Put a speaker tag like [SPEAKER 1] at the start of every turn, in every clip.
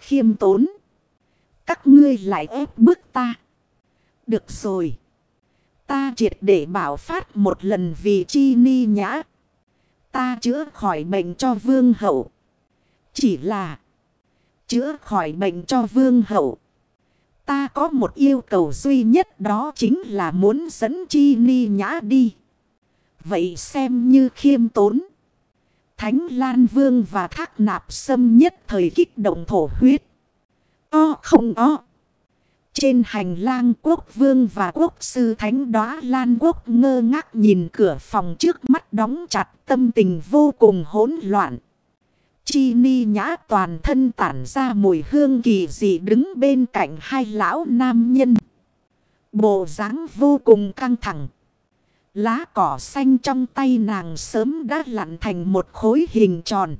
[SPEAKER 1] khiêm tốn. Các ngươi lại ép bức ta. Được rồi. Ta triệt để bảo phát một lần vì chi ni nhã. Ta chữa khỏi bệnh cho vương hậu. Chỉ là chữa khỏi bệnh cho vương hậu. Ta có một yêu cầu duy nhất đó chính là muốn dẫn chi ni nhã đi. Vậy xem như khiêm tốn. Thánh Lan Vương và Thác Nạp Sâm nhất thời kích động thổ huyết. O không o. Trên hành lang quốc vương và quốc sư thánh đóa Lan quốc ngơ ngác nhìn cửa phòng trước mắt đóng chặt tâm tình vô cùng hỗn loạn. Chi ni nhã toàn thân tản ra mùi hương kỳ dị đứng bên cạnh hai lão nam nhân. Bộ dáng vô cùng căng thẳng. Lá cỏ xanh trong tay nàng sớm đã lặn thành một khối hình tròn.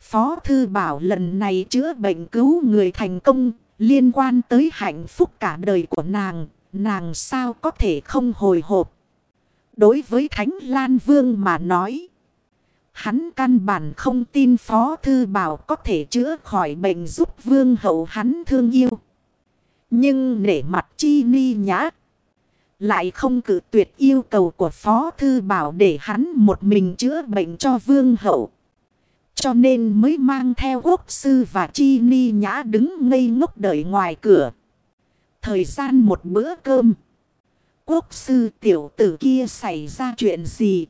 [SPEAKER 1] Phó thư bảo lần này chữa bệnh cứu người thành công, liên quan tới hạnh phúc cả đời của nàng, nàng sao có thể không hồi hộp. Đối với Thánh Lan Vương mà nói, hắn căn bản không tin Phó Thư Bảo có thể chữa khỏi bệnh giúp Vương hậu hắn thương yêu. Nhưng nể mặt chi ni nhã, lại không cử tuyệt yêu cầu của Phó Thư Bảo để hắn một mình chữa bệnh cho Vương hậu. Cho nên mới mang theo quốc sư và chi ni nhã đứng ngây ngốc đợi ngoài cửa. Thời gian một bữa cơm. Quốc sư tiểu tử kia xảy ra chuyện gì?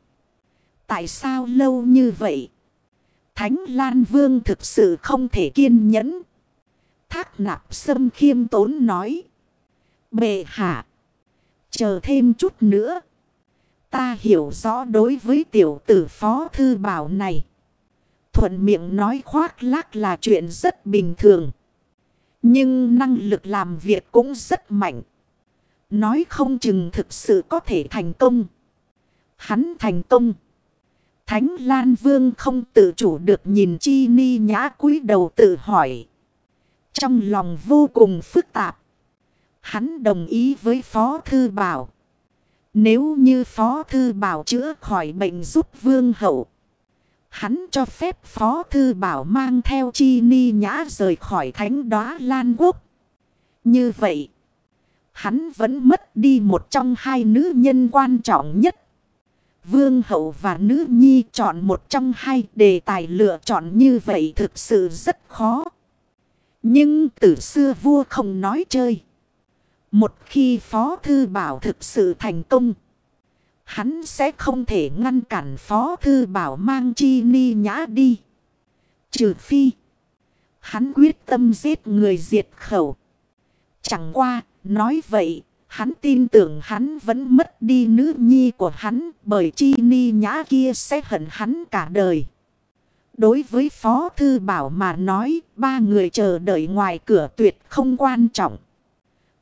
[SPEAKER 1] Tại sao lâu như vậy? Thánh Lan Vương thực sự không thể kiên nhẫn. Thác nạp sâm khiêm tốn nói. Bệ hạ. Chờ thêm chút nữa. Ta hiểu rõ đối với tiểu tử phó thư bảo này. Thuận miệng nói khoác lác là chuyện rất bình thường. Nhưng năng lực làm việc cũng rất mạnh. Nói không chừng thực sự có thể thành công. Hắn thành công. Thánh Lan Vương không tự chủ được nhìn Chi Ni Nhã cúi đầu tự hỏi. Trong lòng vô cùng phức tạp. Hắn đồng ý với Phó Thư Bảo. Nếu như Phó Thư Bảo chữa khỏi bệnh giúp Vương Hậu. Hắn cho phép Phó Thư Bảo mang theo Chi Ni Nhã rời khỏi thánh đóa Lan Quốc. Như vậy, hắn vẫn mất đi một trong hai nữ nhân quan trọng nhất. Vương hậu và nữ nhi chọn một trong hai đề tài lựa chọn như vậy thực sự rất khó. Nhưng từ xưa vua không nói chơi. Một khi Phó Thư Bảo thực sự thành công. Hắn sẽ không thể ngăn cản Phó Thư Bảo mang chi ni nhã đi. Trừ phi. Hắn quyết tâm giết người diệt khẩu. Chẳng qua, nói vậy, hắn tin tưởng hắn vẫn mất đi nữ nhi của hắn bởi chi ni nhã kia sẽ hận hắn cả đời. Đối với Phó Thư Bảo mà nói, ba người chờ đợi ngoài cửa tuyệt không quan trọng.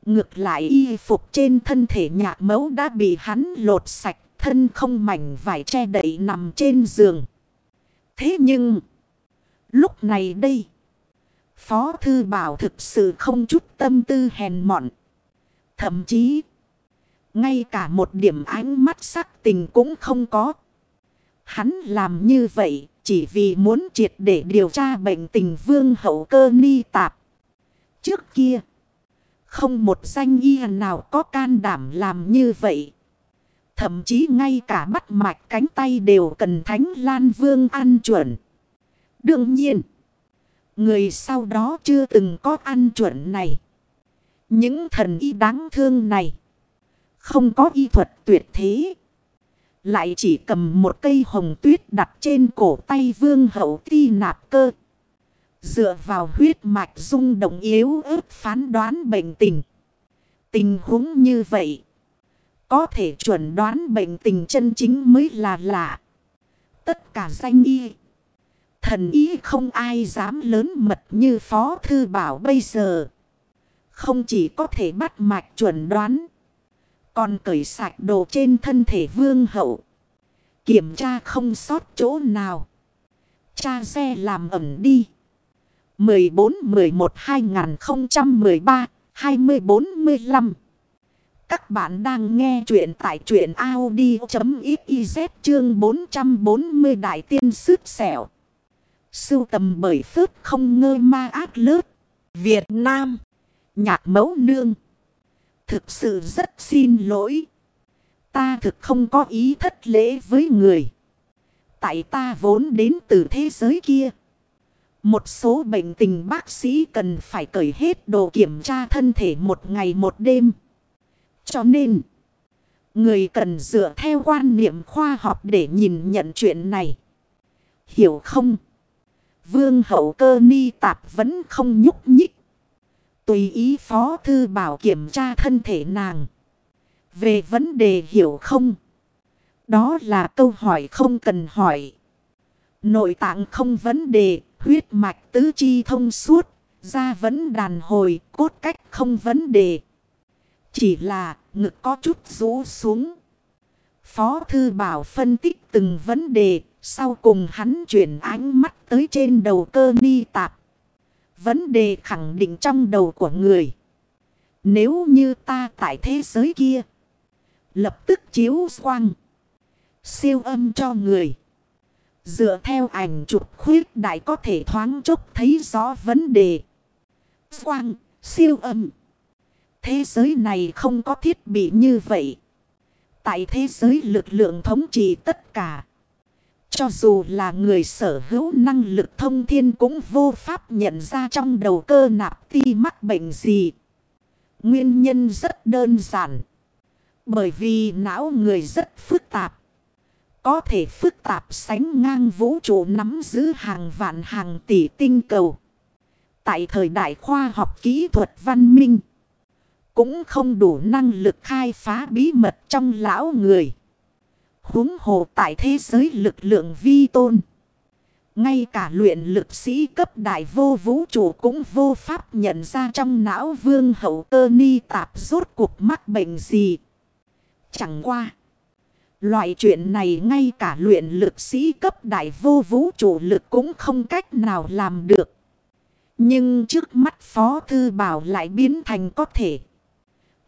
[SPEAKER 1] Ngược lại y phục trên thân thể nhạc mẫu đã bị hắn lột sạch, thân không mảnh vải che đậy nằm trên giường. Thế nhưng, lúc này đây, Phó Thư Bảo thực sự không chút tâm tư hèn mọn. Thậm chí, ngay cả một điểm ánh mắt sắc tình cũng không có. Hắn làm như vậy chỉ vì muốn triệt để điều tra bệnh tình vương hậu cơ ni tạp. Trước kia, không một danh y nào có can đảm làm như vậy. Thậm chí ngay cả bắt mạch cánh tay đều cần Thánh Lan Vương ăn chuẩn. Đương nhiên, người sau đó chưa từng có ăn chuẩn này. Những thần y đáng thương này, không có y thuật tuyệt thế. Lại chỉ cầm một cây hồng tuyết đặt trên cổ tay vương hậu ti nạp cơ. Dựa vào huyết mạch rung động yếu ớt phán đoán bệnh tình. Tình huống như vậy. Có thể chuẩn đoán bệnh tình chân chính mới là lạ. Tất cả danh y. Thần y không ai dám lớn mật như Phó Thư Bảo bây giờ. Không chỉ có thể bắt mạch chuẩn đoán. Còn cởi sạch đồ trên thân thể vương hậu. Kiểm tra không sót chỗ nào. Cha xe làm ẩm đi. 14-11-2013-2045 Các bạn đang nghe chuyện tại chuyện Audi.xyz chương 440 Đại tiên Sứt Sẻo. Sưu tầm bởi phước không ngơ ma ác lớp.
[SPEAKER 2] Việt Nam.
[SPEAKER 1] Nhạc mẫu nương. Thực sự rất xin lỗi. Ta thực không có ý thất lễ với người. Tại ta vốn đến từ thế giới kia. Một số bệnh tình bác sĩ cần phải cởi hết đồ kiểm tra thân thể một ngày một đêm. Cho nên, người cần dựa theo quan niệm khoa học để nhìn nhận chuyện này. Hiểu không? Vương hậu cơ ni tạp vẫn không nhúc nhích. Tùy ý phó thư bảo kiểm tra thân thể nàng. Về vấn đề hiểu không? Đó là câu hỏi không cần hỏi. Nội tạng không vấn đề, huyết mạch tứ chi thông suốt, da vẫn đàn hồi, cốt cách không vấn đề. Chỉ là ngực có chút rũ xuống. Phó Thư Bảo phân tích từng vấn đề, sau cùng hắn chuyển ánh mắt tới trên đầu cơ ni tạp. Vấn đề khẳng định trong đầu của người. Nếu như ta tại thế giới kia, lập tức chiếu quang, siêu âm cho người. Dựa theo ảnh chụp khuyết đại có thể thoáng chốc thấy rõ vấn đề. Quang, siêu âm. Thế giới này không có thiết bị như vậy. Tại thế giới lực lượng thống trị tất cả. Cho dù là người sở hữu năng lực thông thiên cũng vô pháp nhận ra trong đầu cơ nạp ti mắc bệnh gì. Nguyên nhân rất đơn giản. Bởi vì não người rất phức tạp. Có thể phức tạp sánh ngang vũ trụ nắm giữ hàng vạn hàng tỷ tinh cầu. Tại thời đại khoa học kỹ thuật văn minh. Cũng không đủ năng lực khai phá bí mật trong lão người. huống hồ tại thế giới lực lượng vi tôn. Ngay cả luyện lực sĩ cấp đại vô vũ trụ cũng vô pháp nhận ra trong não vương hậu cơ ni tạp rốt cuộc mắc bệnh gì. Chẳng qua. Loại chuyện này ngay cả luyện lực sĩ cấp đại vô vũ trụ lực cũng không cách nào làm được. Nhưng trước mắt Phó Thư Bảo lại biến thành có thể.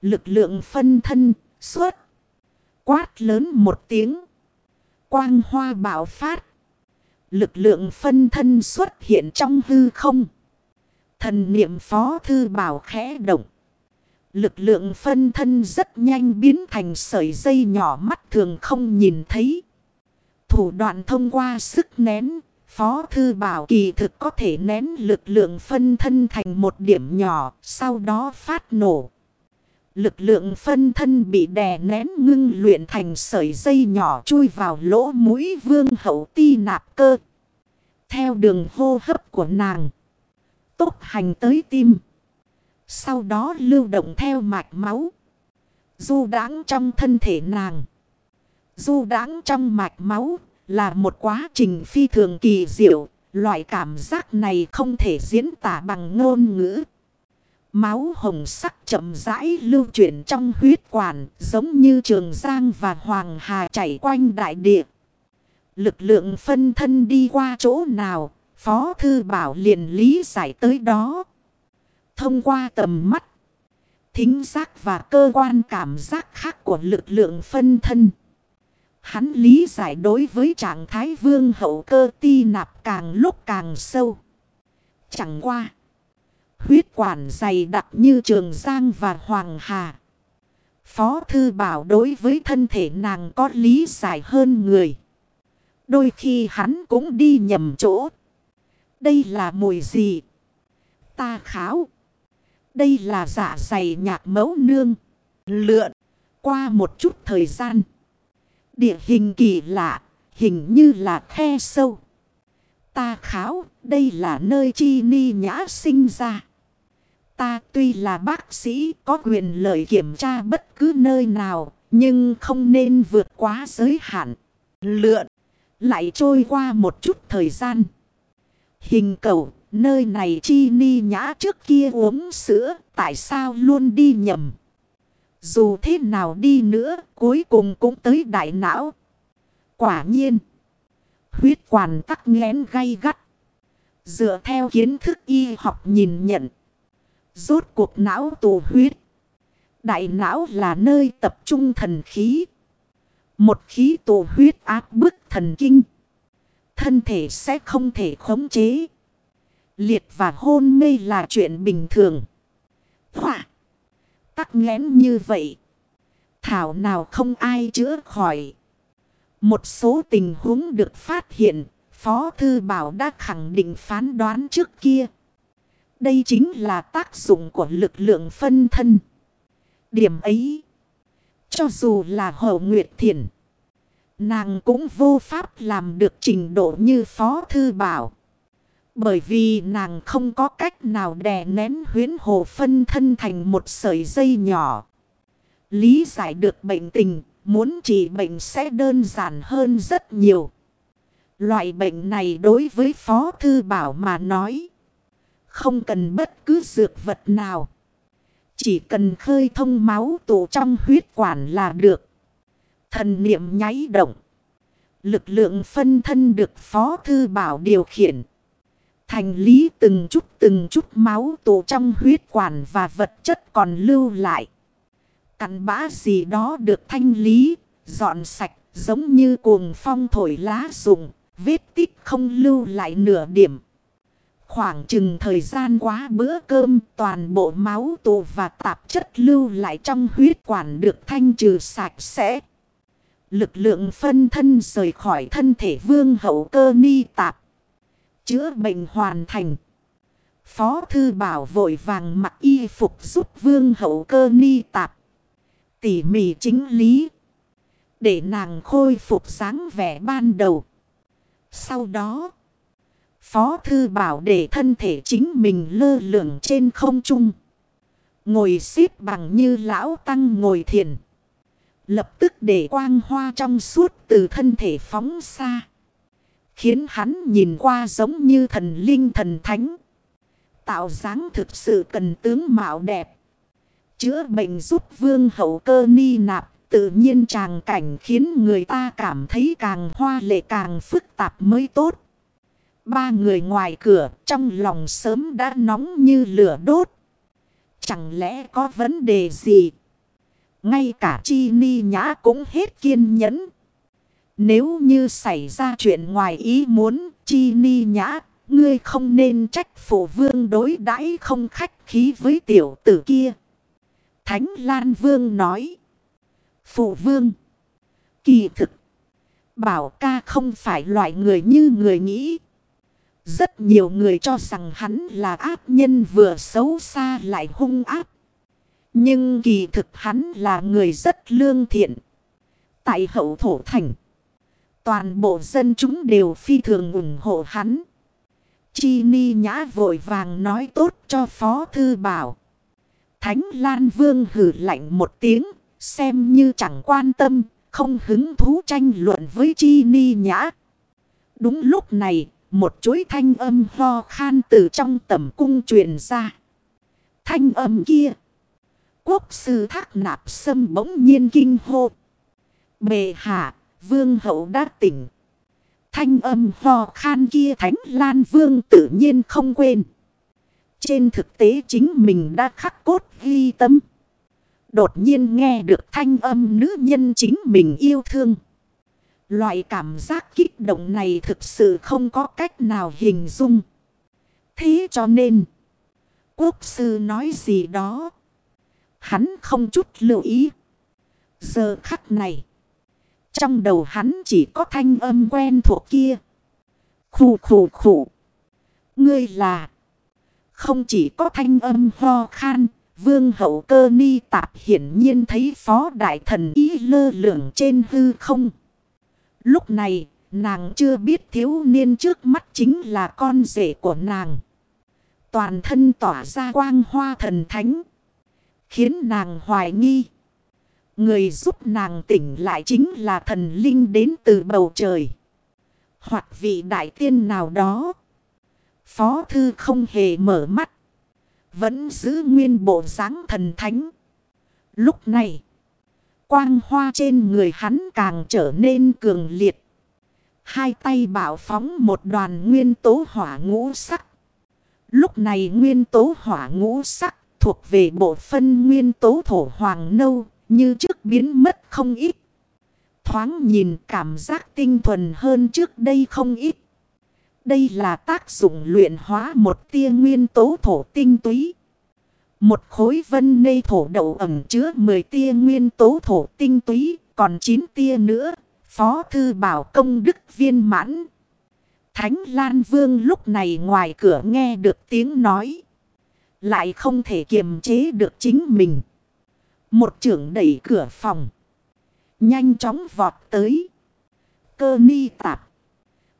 [SPEAKER 1] Lực lượng phân thân, suốt. Quát lớn một tiếng. Quang hoa bảo phát. Lực lượng phân thân xuất hiện trong hư không. Thần niệm Phó Thư Bảo khẽ động. Lực lượng phân thân rất nhanh biến thành sợi dây nhỏ mắt thường không nhìn thấy. Thủ đoạn thông qua sức nén, Phó Thư Bảo kỳ thực có thể nén lực lượng phân thân thành một điểm nhỏ, sau đó phát nổ. Lực lượng phân thân bị đè nén ngưng luyện thành sợi dây nhỏ chui vào lỗ mũi vương hậu ti nạp cơ. Theo đường hô hấp của nàng, tốc hành tới tim. Sau đó lưu động theo mạch máu. Du đáng trong thân thể nàng. Du đáng trong mạch máu là một quá trình phi thường kỳ diệu. Loại cảm giác này không thể diễn tả bằng ngôn ngữ. Máu hồng sắc chậm rãi lưu chuyển trong huyết quản giống như trường giang và hoàng hà chảy quanh đại địa. Lực lượng phân thân đi qua chỗ nào, Phó Thư Bảo liền lý giải tới đó. Thông qua tầm mắt, thính giác và cơ quan cảm giác khác của lực lượng phân thân. Hắn lý giải đối với trạng thái vương hậu cơ ti nạp càng lúc càng sâu. Chẳng qua. Huyết quản dày đặc như trường giang và hoàng hà. Phó thư bảo đối với thân thể nàng có lý giải hơn người. Đôi khi hắn cũng đi nhầm chỗ. Đây là mùi gì? Ta kháo. Đây là dạ dày nhạc mẫu nương. Lượn. Qua một chút thời gian. Địa hình kỳ lạ. Hình như là khe sâu. Ta kháo. Đây là nơi chi ni nhã sinh ra. Ta tuy là bác sĩ, có quyền lợi kiểm tra bất cứ nơi nào. Nhưng không nên vượt quá giới hạn. Lượn. Lại trôi qua một chút thời gian. Hình cầu Nơi này chi ni nhã trước kia uống sữa, tại sao luôn đi nhầm. Dù thế nào đi nữa, cuối cùng cũng tới đại não. Quả nhiên, huyết quản tắc nghẽn gay gắt. Dựa theo kiến thức y học nhìn nhận. Rốt cuộc não tù huyết. Đại não là nơi tập trung thần khí. Một khí tù huyết áp bức thần kinh. Thân thể sẽ không thể khống chế. Liệt và hôn mê là chuyện bình thường. Hỏa. Tắc nghẽn như vậy. Thảo nào không ai chữa khỏi. Một số tình huống được phát hiện. Phó Thư Bảo đã khẳng định phán đoán trước kia. Đây chính là tác dụng của lực lượng phân thân. Điểm ấy. Cho dù là Hậu Nguyệt Thiền. Nàng cũng vô pháp làm được trình độ như Phó Thư Bảo. Bởi vì nàng không có cách nào đè nén huyến hồ phân thân thành một sợi dây nhỏ. Lý giải được bệnh tình, muốn trị bệnh sẽ đơn giản hơn rất nhiều. Loại bệnh này đối với Phó Thư Bảo mà nói. Không cần bất cứ dược vật nào. Chỉ cần khơi thông máu tụ trong huyết quản là được. Thần niệm nháy động. Lực lượng phân thân được Phó Thư Bảo điều khiển. Thành lý từng chút từng chút máu tụ trong huyết quản và vật chất còn lưu lại. Cắn bã gì đó được thanh lý, dọn sạch giống như cuồng phong thổi lá rụng, vết tích không lưu lại nửa điểm. Khoảng chừng thời gian quá bữa cơm toàn bộ máu tụ và tạp chất lưu lại trong huyết quản được thanh trừ sạch sẽ. Lực lượng phân thân rời khỏi thân thể vương hậu cơ ni tạp. Chữa bệnh hoàn thành. Phó thư bảo vội vàng mặc y phục giúp vương hậu cơ ni tạp. Tỉ mỉ chính lý. Để nàng khôi phục sáng vẻ ban đầu. Sau đó. Phó thư bảo để thân thể chính mình lơ lửng trên không trung. Ngồi xếp bằng như lão tăng ngồi thiền. Lập tức để quang hoa trong suốt từ thân thể phóng xa. Khiến hắn nhìn qua giống như thần linh thần thánh. Tạo dáng thực sự cần tướng mạo đẹp. Chữa bệnh giúp vương hậu cơ ni nạp. Tự nhiên tràng cảnh khiến người ta cảm thấy càng hoa lệ càng phức tạp mới tốt. Ba người ngoài cửa, trong lòng sớm đã nóng như lửa đốt. Chẳng lẽ có vấn đề gì? Ngay cả chi ni nhã cũng hết kiên nhẫn. Nếu như xảy ra chuyện ngoài ý muốn, chi ni nhã, ngươi không nên trách phụ vương đối đãi không khách khí với tiểu tử kia. Thánh Lan Vương nói. Phụ vương. Kỳ thực. Bảo ca không phải loại người như người nghĩ. Rất nhiều người cho rằng hắn là ác nhân vừa xấu xa lại hung ác. Nhưng kỳ thực hắn là người rất lương thiện. Tại hậu thổ thành. Toàn bộ dân chúng đều phi thường ủng hộ hắn. Chi ni nhã vội vàng nói tốt cho Phó Thư Bảo. Thánh Lan Vương hử lạnh một tiếng, xem như chẳng quan tâm, không hứng thú tranh luận với Chi ni nhã. Đúng lúc này, một chuỗi thanh âm ho khan từ trong tầm cung truyền ra. Thanh âm kia. Quốc sư thác nạp sâm bỗng nhiên kinh hô. Bề hạ, vương hậu đã tỉnh. Thanh âm ho khan kia thánh lan vương tự nhiên không quên. Trên thực tế chính mình đã khắc cốt ghi tâm. Đột nhiên nghe được thanh âm nữ nhân chính mình yêu thương. Loại cảm giác kích động này thực sự không có cách nào hình dung. Thế cho nên, quốc sư nói gì đó, hắn không chút lưu ý. Giờ khắc này, trong đầu hắn chỉ có thanh âm quen thuộc kia. Khủ khủ khủ. Ngươi là, không chỉ có thanh âm ho khan, vương hậu cơ ni tạp hiển nhiên thấy phó đại thần ý lơ lửng trên hư không. Lúc này, nàng chưa biết thiếu niên trước mắt chính là con rể của nàng. Toàn thân tỏa ra quang hoa thần thánh. Khiến nàng hoài nghi. Người giúp nàng tỉnh lại chính là thần linh đến từ bầu trời. Hoặc vị đại tiên nào đó. Phó thư không hề mở mắt. Vẫn giữ nguyên bộ dáng thần thánh. Lúc này. Quang hoa trên người hắn càng trở nên cường liệt. Hai tay bảo phóng một đoàn nguyên tố hỏa ngũ sắc. Lúc này nguyên tố hỏa ngũ sắc thuộc về bộ phân nguyên tố thổ hoàng nâu như trước biến mất không ít. Thoáng nhìn cảm giác tinh thuần hơn trước đây không ít. Đây là tác dụng luyện hóa một tia nguyên tố thổ tinh túy. Một khối vân nê thổ đậu ẩm chứa 10 tia nguyên tố thổ tinh túy, còn 9 tia nữa. Phó thư bảo công đức viên mãn. Thánh Lan Vương lúc này ngoài cửa nghe được tiếng nói. Lại không thể kiềm chế được chính mình. Một trưởng đẩy cửa phòng. Nhanh chóng vọt tới. Cơ ni tạp.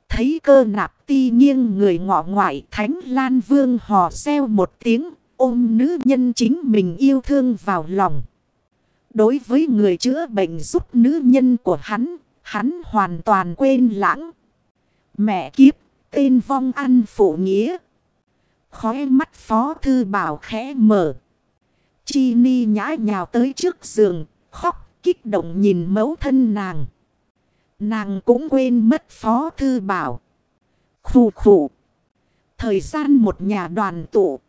[SPEAKER 1] Thấy cơ nạp ti nghiêng người ngọ ngoại Thánh Lan Vương hò reo một tiếng ôm nữ nhân chính mình yêu thương vào lòng. Đối với người chữa bệnh giúp nữ nhân của hắn, hắn hoàn toàn quên lãng. Mẹ kiếp, tên vong ăn phụ nghĩa. Khói mắt phó thư bảo khẽ mở. Chi ni nhã nhào tới trước giường, khóc kích động nhìn mẫu thân nàng. Nàng cũng quên mất phó thư bảo. Khủ khủ. Thời gian một nhà đoàn tụ.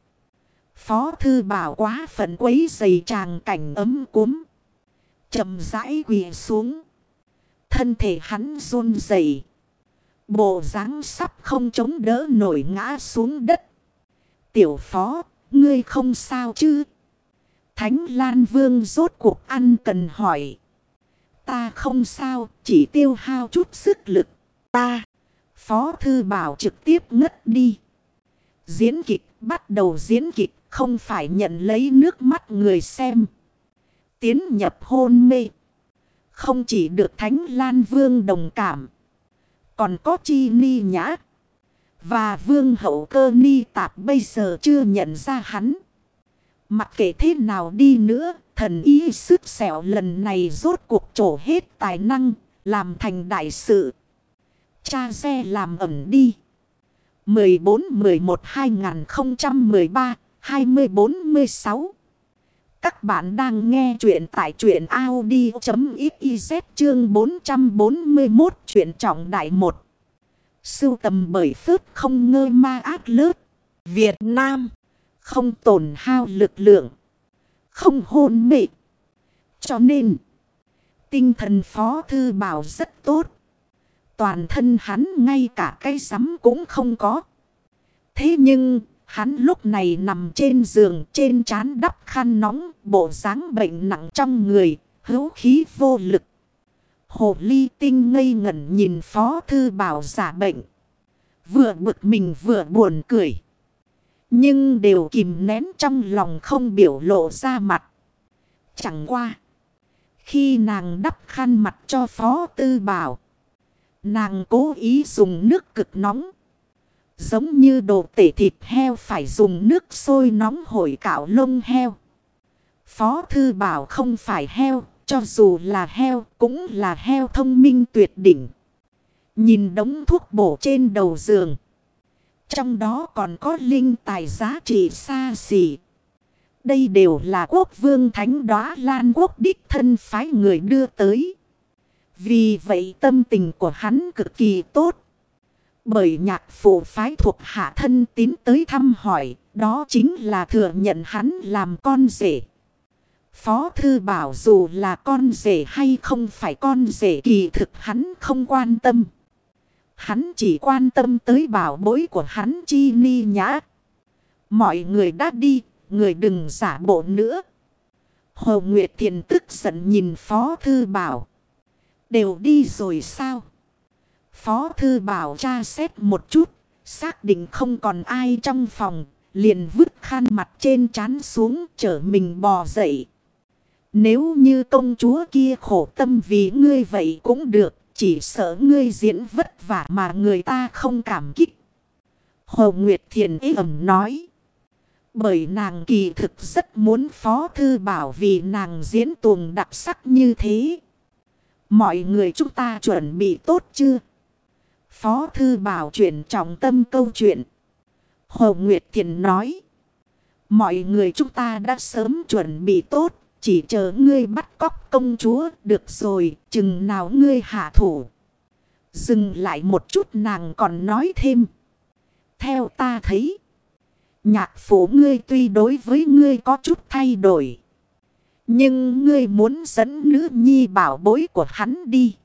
[SPEAKER 1] Phó thư bảo quá phận quấy dày tràng cảnh ấm cúm. chậm rãi quỳ xuống. Thân thể hắn run dày. Bộ dáng sắp không chống đỡ nổi ngã xuống đất. Tiểu phó, ngươi không sao chứ? Thánh Lan Vương rốt cuộc ăn cần hỏi. Ta không sao, chỉ tiêu hao chút sức lực. Ta, Phó Thư Bảo trực tiếp ngất đi. Diễn kịch, bắt đầu diễn kịch, không phải nhận lấy nước mắt người xem. Tiến nhập hôn mê. Không chỉ được Thánh Lan Vương đồng cảm. Còn có Chi Ni Nhã. Và Vương Hậu Cơ Ni Tạp bây giờ chưa nhận ra hắn. Mặc kệ thế nào đi nữa, thần y sức sẹo lần này rốt cuộc trổ hết tài năng, làm thành đại sự. Cha xe làm ẩn đi. 14-11-2013-2046 Các bạn đang nghe chuyện tại chuyện Audi.xyz chương 441 chuyện trọng đại 1. Sưu tầm bởi phước không ngơ ma ác lớp. Việt Nam không tổn hao lực lượng. Không hôn mị. Cho nên. Tinh thần phó thư bảo rất tốt. Toàn thân hắn ngay cả cây sắm cũng không có. Thế nhưng. Hắn lúc này nằm trên giường, trên chán đắp khăn nóng. Bộ dáng bệnh nặng trong người. Hữu khí vô lực. Hồ ly tinh ngây ngẩn nhìn phó thư bảo giả bệnh. Vừa bực mình vừa buồn cười. Nhưng đều kìm nén trong lòng không biểu lộ ra mặt. Chẳng qua. Khi nàng đắp khăn mặt cho Phó Tư Bảo. Nàng cố ý dùng nước cực nóng. Giống như đồ tể thịt heo phải dùng nước sôi nóng hổi cạo lông heo. Phó Thư Bảo không phải heo, cho dù là heo cũng là heo thông minh tuyệt đỉnh. Nhìn đống thuốc bổ trên đầu giường. Trong đó còn có linh tài giá trị xa xỉ. Đây đều là quốc vương thánh đóa lan quốc đích thân phái người đưa tới. Vì vậy tâm tình của hắn cực kỳ tốt. Bởi nhạc phụ phái thuộc hạ thân tín tới thăm hỏi, đó chính là thừa nhận hắn làm con rể. Phó thư bảo dù là con rể hay không phải con rể kỳ thực hắn không quan tâm. Hắn chỉ quan tâm tới bảo bối của hắn chi ni nhã. Mọi người đã đi, người đừng giả bộ nữa. Hồ Nguyệt Thiền tức giận nhìn Phó Thư Bảo. Đều đi rồi sao? Phó Thư Bảo tra xét một chút, xác định không còn ai trong phòng, liền vứt khăn mặt trên chán xuống chở mình bò dậy. Nếu như công chúa kia khổ tâm vì ngươi vậy cũng được, chỉ sợ ngươi diễn vất vả mà người ta không cảm kích. Hồ Nguyệt Thiền ý ẩm nói. Bởi nàng kỳ thực rất muốn Phó Thư Bảo vì nàng diễn tuồng đặc sắc như thế. Mọi người chúng ta chuẩn bị tốt chưa? Phó Thư Bảo chuyển trọng tâm câu chuyện. Hồ Nguyệt Thiền nói. Mọi người chúng ta đã sớm chuẩn bị tốt. Chỉ chờ ngươi bắt cóc công chúa được rồi, chừng nào ngươi hạ thủ. Dừng lại một chút nàng còn nói thêm. Theo ta thấy, nhạc phủ ngươi tuy đối với ngươi có chút thay đổi. Nhưng ngươi muốn dẫn nữ nhi bảo bối của hắn đi.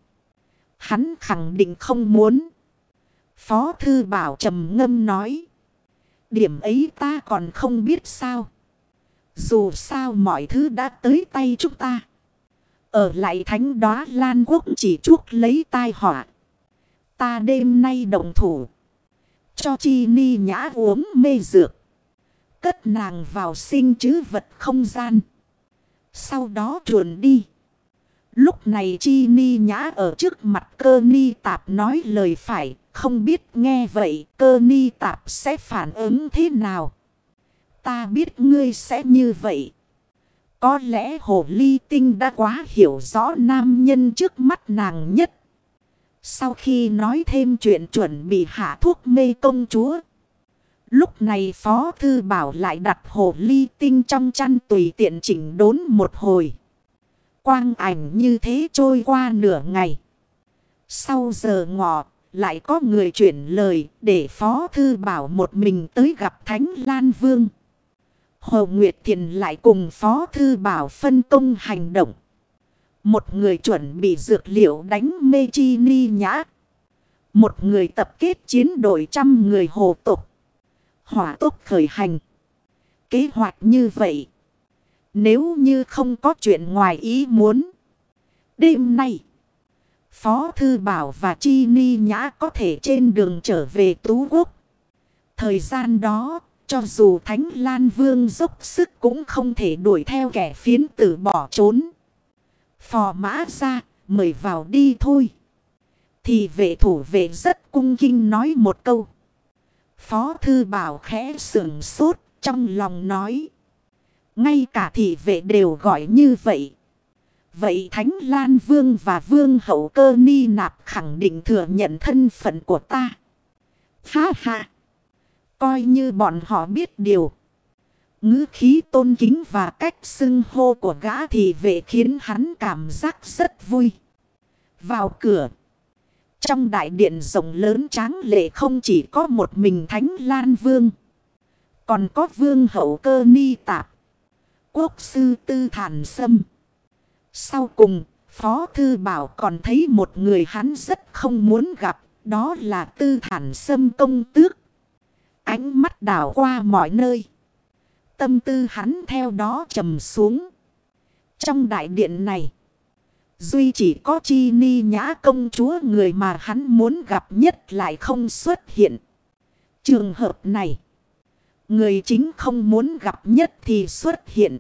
[SPEAKER 1] Hắn khẳng định không muốn. Phó Thư Bảo trầm ngâm nói. Điểm ấy ta còn không biết sao. Dù sao mọi thứ đã tới tay chúng ta. Ở lại thánh đóa Lan Quốc chỉ chuốc lấy tai họa. Ta đêm nay động thủ. Cho chi ni nhã uống mê dược. Cất nàng vào sinh chứ vật không gian. Sau đó chuồn đi. Lúc này chi ni nhã ở trước mặt cơ ni tạp nói lời phải. Không biết nghe vậy, cơ ni tạp sẽ phản ứng thế nào. Ta biết ngươi sẽ như vậy. Có lẽ hồ ly tinh đã quá hiểu rõ nam nhân trước mắt nàng nhất. Sau khi nói thêm chuyện chuẩn bị hạ thuốc mê công chúa. Lúc này Phó Thư Bảo lại đặt hồ ly tinh trong chăn tùy tiện chỉnh đốn một hồi. Quang ảnh như thế trôi qua nửa ngày. Sau giờ ngọ, lại có người chuyển lời để Phó Thư Bảo một mình tới gặp Thánh Lan Vương. Hồ Nguyệt Thiền lại cùng Phó Thư Bảo phân công hành động. Một người chuẩn bị dược liệu đánh mê chi ni nhã. Một người tập kết chiến đội trăm người hồ tục. Hỏa tốc khởi hành. Kế hoạch như vậy. Nếu như không có chuyện ngoài ý muốn. Đêm nay. Phó Thư Bảo và Chi Ni Nhã có thể trên đường trở về Tú Quốc. Thời gian đó, cho dù Thánh Lan Vương dốc sức cũng không thể đuổi theo kẻ phiến tử bỏ trốn. Phò mã ra, mời vào đi thôi. Thì vệ thủ vệ rất cung kinh nói một câu. Phó thư bảo khẽ sườn sốt trong lòng nói. Ngay cả thị vệ đều gọi như vậy. Vậy Thánh Lan Vương và Vương Hậu Cơ Ni Nạp khẳng định thừa nhận thân phận của ta. Ha ha! Coi như bọn họ biết điều. ngữ khí tôn kính và cách xưng hô của gã thì vệ khiến hắn cảm giác rất vui. Vào cửa. Trong đại điện rộng lớn tráng lệ không chỉ có một mình Thánh Lan Vương. Còn có Vương Hậu Cơ Ni Tạp. Quốc sư Tư Thản Sâm. Sau cùng, Phó Thư Bảo còn thấy một người hắn rất không muốn gặp. Đó là Tư Thản Sâm Công Tước. Ánh mắt đảo qua mọi nơi. Tâm tư hắn theo đó trầm xuống. Trong đại điện này. Duy chỉ có chi ni nhã công chúa người mà hắn muốn gặp nhất lại không xuất hiện. Trường hợp này. Người chính không muốn gặp nhất thì xuất hiện.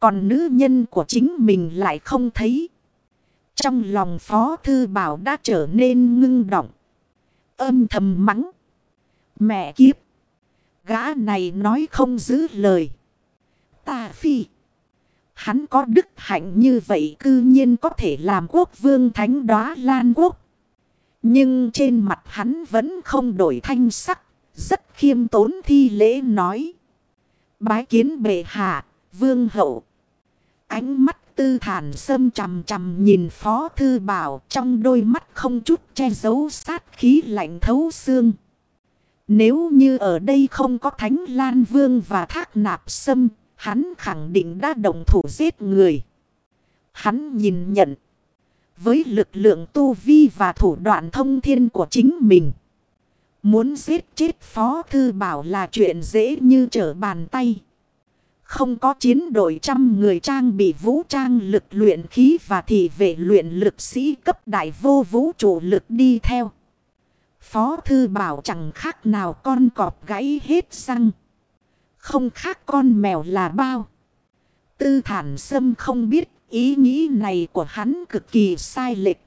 [SPEAKER 1] Còn nữ nhân của chính mình lại không thấy. Trong lòng Phó Thư Bảo đã trở nên ngưng động. Âm thầm mắng. Mẹ kiếp. Gã này nói không giữ lời. Ta phi. Hắn có đức hạnh như vậy cư nhiên có thể làm quốc vương thánh đóa lan quốc. Nhưng trên mặt hắn vẫn không đổi thanh sắc. Rất khiêm tốn thi lễ nói. Bái kiến bệ hạ, vương hậu. Ánh mắt tư thản sâm chầm chầm nhìn phó thư bảo trong đôi mắt không chút che giấu sát khí lạnh thấu xương. Nếu như ở đây không có Thánh Lan Vương và Thác Nạp Sâm, hắn khẳng định đã đồng thủ giết người. Hắn nhìn nhận. Với lực lượng tu vi và thủ đoạn thông thiên của chính mình. Muốn giết chết Phó Thư Bảo là chuyện dễ như trở bàn tay. Không có chiến đội trăm người trang bị vũ trang lực luyện khí và thị vệ luyện lực sĩ cấp đại vô vũ trụ lực đi theo. Phó thư bảo chẳng khác nào con cọp gãy hết răng. Không khác con mèo là bao. Tư thản sâm không biết ý nghĩ này của hắn cực kỳ sai lệch.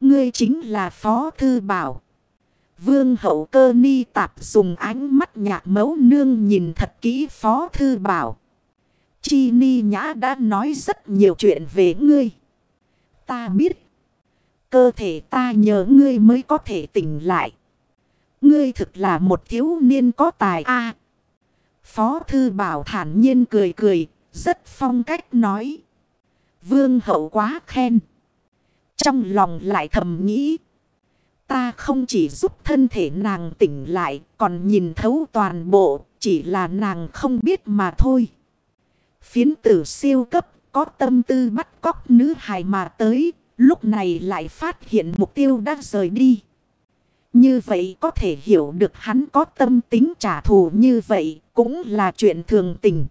[SPEAKER 1] Ngươi chính là phó thư bảo. Vương hậu cơ ni tạp dùng ánh mắt nhạc mấu nương nhìn thật kỹ phó thư bảo. Chi ni nhã đã nói rất nhiều chuyện về ngươi. Ta biết. Cơ thể ta nhờ ngươi mới có thể tỉnh lại. Ngươi thực là một thiếu niên có tài a Phó thư bảo thản nhiên cười cười, rất phong cách nói. Vương hậu quá khen. Trong lòng lại thầm nghĩ. Ta không chỉ giúp thân thể nàng tỉnh lại, còn nhìn thấu toàn bộ, chỉ là nàng không biết mà thôi. Phiến tử siêu cấp, có tâm tư bắt cóc nữ hài mà tới, Lúc này lại phát hiện mục tiêu đã rời đi. Như vậy có thể hiểu được hắn có tâm tính trả thù như vậy cũng là chuyện thường tình.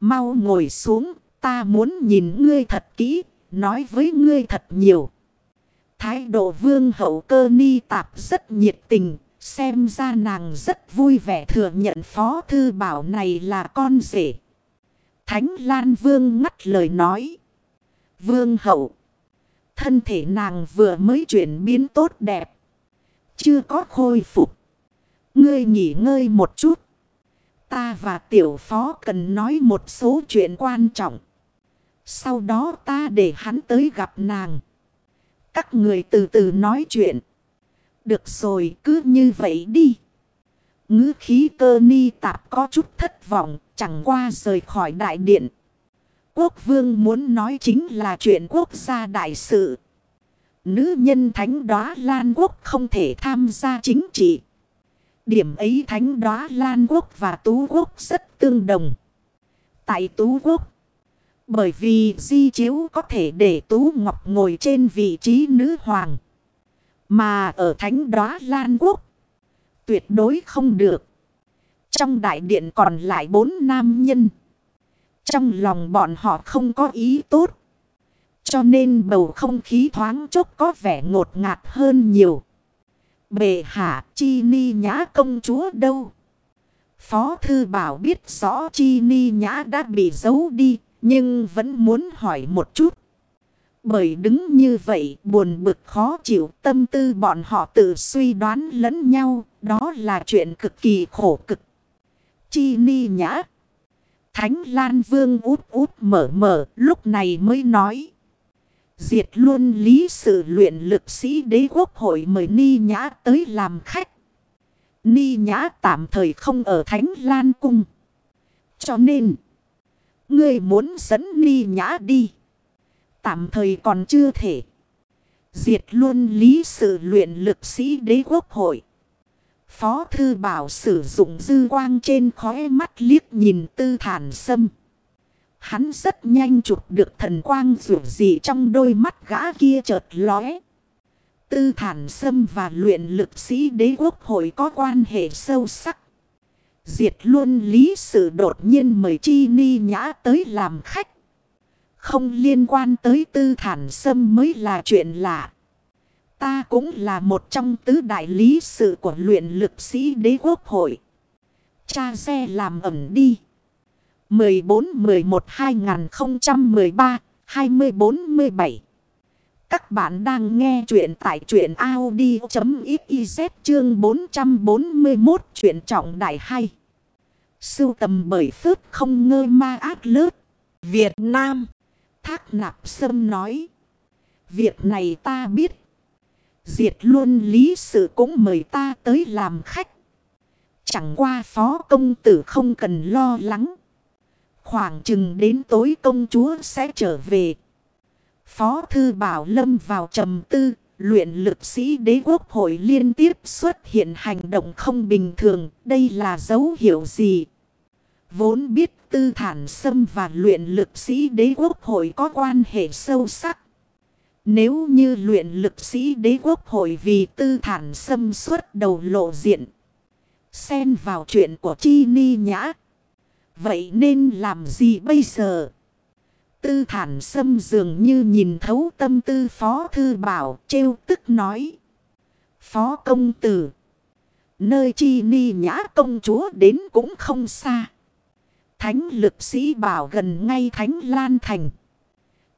[SPEAKER 1] Mau ngồi xuống, ta muốn nhìn ngươi thật kỹ, nói với ngươi thật nhiều. Thái độ vương hậu cơ ni tạp rất nhiệt tình, xem ra nàng rất vui vẻ thừa nhận phó thư bảo này là con rể. Thánh Lan Vương ngắt lời nói. Vương hậu, thân thể nàng vừa mới chuyển biến tốt đẹp. Chưa có khôi phục. Ngươi nghỉ ngơi một chút. Ta và tiểu phó cần nói một số chuyện quan trọng. Sau đó ta để hắn tới gặp nàng. Các người từ từ nói chuyện. Được rồi, cứ như vậy đi. ngữ khí cơ ni tạp có chút thất vọng. Chẳng qua rời khỏi đại điện. Quốc vương muốn nói chính là chuyện quốc gia đại sự. Nữ nhân thánh đoá Lan quốc không thể tham gia chính trị. Điểm ấy thánh đoá Lan quốc và Tú quốc rất tương đồng. Tại Tú quốc. Bởi vì di chiếu có thể để Tú Ngọc ngồi trên vị trí nữ hoàng. Mà ở thánh đoá Lan quốc. Tuyệt đối không được. Trong đại điện còn lại bốn nam nhân. Trong lòng bọn họ không có ý tốt. Cho nên bầu không khí thoáng chốc có vẻ ngột ngạt hơn nhiều. Bệ hạ, chi ni nhã công chúa đâu? Phó thư bảo biết rõ chi ni nhã đã bị giấu đi. Nhưng vẫn muốn hỏi một chút. Bởi đứng như vậy, buồn bực khó chịu, tâm tư bọn họ tự suy đoán lẫn nhau. Đó là chuyện cực kỳ khổ cực. Chi ni nhã. Thánh Lan Vương út út mở mở lúc này mới nói. Diệt luôn lý sự luyện lực sĩ đế quốc hội mời Ni Nhã tới làm khách. Ni Nhã tạm thời không ở Thánh Lan Cung. Cho nên, ngươi muốn dẫn Ni Nhã đi. Tạm thời còn chưa thể. Diệt luôn lý sự luyện lực sĩ đế quốc hội. Phó Thư Bảo sử dụng dư quang trên khóe mắt liếc nhìn tư thản sâm. Hắn rất nhanh chụp được thần quang rủ gì trong đôi mắt gã kia chợt lóe. Tư thản sâm và luyện lực sĩ đế quốc hội có quan hệ sâu sắc. Diệt luôn lý sự đột nhiên mời chi ni nhã tới làm khách. Không liên quan tới tư thản sâm mới là chuyện lạ. Ta cũng là một trong tứ đại lý sự của luyện lực sĩ đế quốc hội. Cha xe làm ẩm đi. 14-11-2013-2047 Các bạn đang nghe chuyện tại chuyện Audi.xyz chương 441 chuyện trọng đại hay. Sưu tầm bởi phước không ngơ ma ác lớp. Việt Nam. Thác nạp sâm nói. Việc này ta biết. Diệt luôn lý sự cũng mời ta tới làm khách. Chẳng qua phó công tử không cần lo lắng. Khoảng chừng đến tối công chúa sẽ trở về. Phó thư bảo lâm vào trầm tư. Luyện lực sĩ đế quốc hội liên tiếp xuất hiện hành động không bình thường. Đây là dấu hiệu gì? Vốn biết tư thản xâm và luyện lực sĩ đế quốc hội có quan hệ sâu sắc. Nếu như luyện lực sĩ đế quốc hội vì tư thản xâm suốt đầu lộ diện. Xen vào chuyện của chi ni nhã. Vậy nên làm gì bây giờ? Tư thản xâm dường như nhìn thấu tâm tư phó thư bảo trêu tức nói. Phó công tử. Nơi chi ni nhã công chúa đến cũng không xa. Thánh lực sĩ bảo gần ngay thánh lan thành.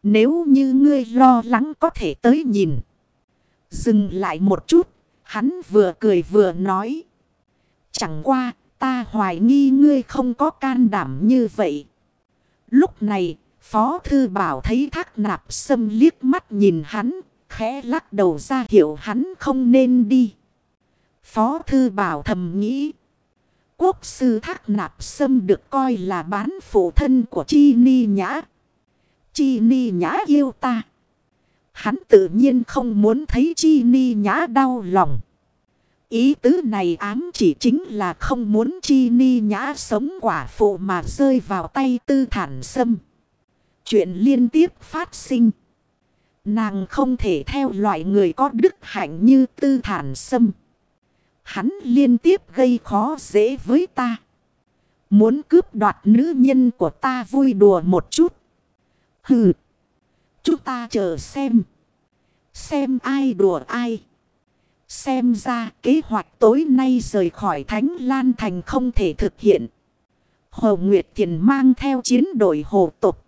[SPEAKER 1] Nếu như ngươi lo lắng có thể tới nhìn. Dừng lại một chút. Hắn vừa cười vừa nói. Chẳng qua, ta hoài nghi ngươi không có can đảm như vậy. Lúc này, Phó Thư Bảo thấy thác nạp sâm liếc mắt nhìn hắn. Khẽ lắc đầu ra hiểu hắn không nên đi. Phó Thư Bảo thầm nghĩ. Quốc sư thác nạp sâm được coi là bán phụ thân của Chi Ni Nhã. Chi Ni Nhã yêu ta. Hắn tự nhiên không muốn thấy Chi Ni Nhã đau lòng. Ý tứ này ám chỉ chính là không muốn Chi Ni Nhã sống quả phụ mà rơi vào tay tư thản sâm. Chuyện liên tiếp phát sinh. Nàng không thể theo loại người có đức hạnh như tư thản sâm. Hắn liên tiếp gây khó dễ với ta. Muốn cướp đoạt nữ nhân của ta vui đùa một chút. Hừ. Chúng ta chờ xem. Xem ai đùa ai. Xem ra kế hoạch tối nay rời khỏi Thánh Lan Thành không thể thực hiện. Hồ Nguyệt Thiền mang theo chiến đội hồ tục.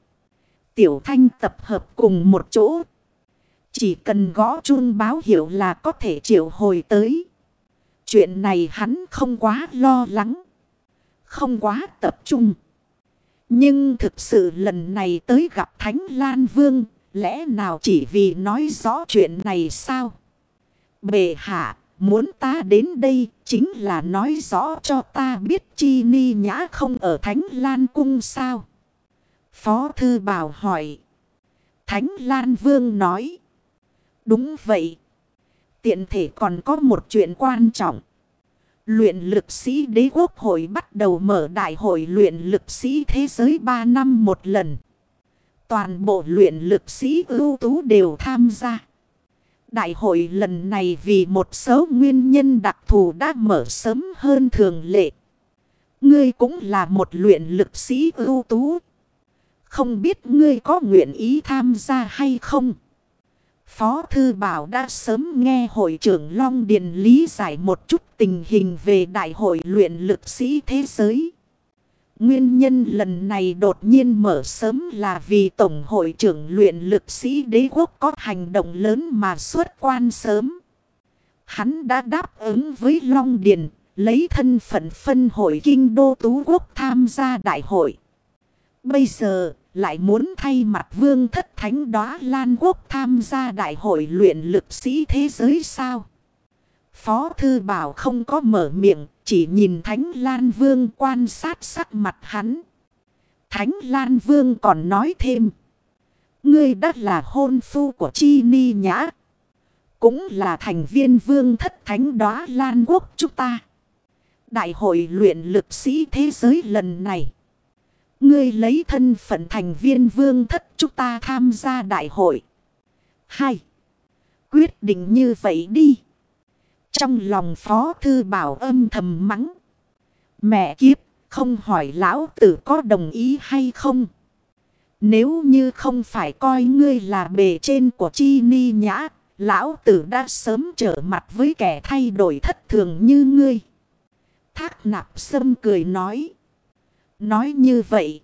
[SPEAKER 1] Tiểu Thanh tập hợp cùng một chỗ. Chỉ cần gõ chuông báo hiệu là có thể triệu hồi tới. Chuyện này hắn không quá lo lắng. Không quá tập trung. Nhưng thực sự lần này tới gặp Thánh Lan Vương. Lẽ nào chỉ vì nói rõ chuyện này sao? Bệ hạ, muốn ta đến đây chính là nói rõ cho ta biết chi ni nhã không ở Thánh Lan Cung sao? Phó Thư Bảo hỏi. Thánh Lan Vương nói. Đúng vậy. Tiện thể còn có một chuyện quan trọng. Luyện lực sĩ đế quốc hội bắt đầu mở đại hội luyện lực sĩ thế giới 3 năm một lần. Toàn bộ luyện lực sĩ ưu tú đều tham gia. Đại hội lần này vì một số nguyên nhân đặc thù đã mở sớm hơn thường lệ. Ngươi cũng là một luyện lực sĩ ưu tú. Không biết ngươi có nguyện ý tham gia hay không? Phó Thư Bảo đã sớm nghe hội trưởng Long Điền lý giải một chút tình hình về đại hội luyện lực sĩ thế giới. Nguyên nhân lần này đột nhiên mở sớm là vì Tổng hội trưởng luyện lực sĩ đế quốc có hành động lớn mà xuất quan sớm. Hắn đã đáp ứng với Long Điền, lấy thân phận phân hội kinh đô tú quốc tham gia đại hội. Bây giờ, lại muốn thay mặt vương thất thánh đóa Lan Quốc tham gia đại hội luyện lực sĩ thế giới sao? Phó Thư Bảo không có mở miệng, chỉ nhìn Thánh Lan Vương quan sát sắc mặt hắn. Thánh Lan Vương còn nói thêm. Ngươi đã là hôn phu của Chi Ni Nhã. Cũng là thành viên vương thất thánh đóa Lan Quốc chúng ta. Đại hội luyện lực sĩ thế giới lần này. Ngươi lấy thân phận thành viên vương thất chúng ta tham gia đại hội. 2. Quyết định như vậy đi. Trong lòng phó thư bảo âm thầm mắng. Mẹ kiếp, không hỏi lão tử có đồng ý hay không. Nếu như không phải coi ngươi là bề trên của chi ni nhã, lão tử đã sớm trở mặt với kẻ thay đổi thất thường như ngươi. Thác nạp sâm cười nói. Nói như vậy.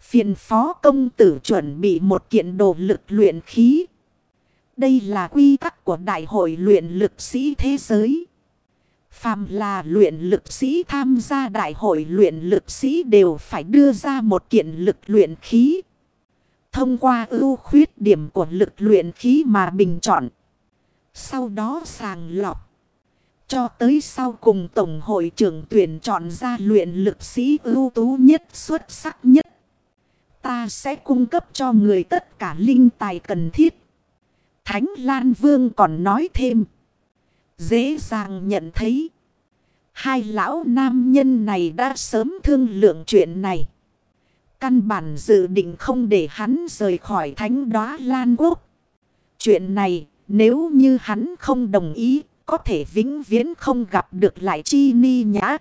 [SPEAKER 1] Phiền phó công tử chuẩn bị một kiện đồ lực luyện khí. Đây là quy tắc của đại hội luyện lực sĩ thế giới. Phàm là luyện lực sĩ tham gia đại hội luyện lực sĩ đều phải đưa ra một kiện lực luyện khí. Thông qua ưu khuyết điểm của lực luyện khí mà bình chọn. Sau đó sàng lọc. Cho tới sau cùng Tổng hội trưởng tuyển chọn ra luyện lực sĩ ưu tú nhất, xuất sắc nhất. Ta sẽ cung cấp cho người tất cả linh tài cần thiết. Thánh Lan Vương còn nói thêm. Dễ dàng nhận thấy. Hai lão nam nhân này đã sớm thương lượng chuyện này. Căn bản dự định không để hắn rời khỏi thánh đoá Lan Quốc. Chuyện này, nếu như hắn không đồng ý có thể vĩnh viễn không gặp được lại chi ni nhã.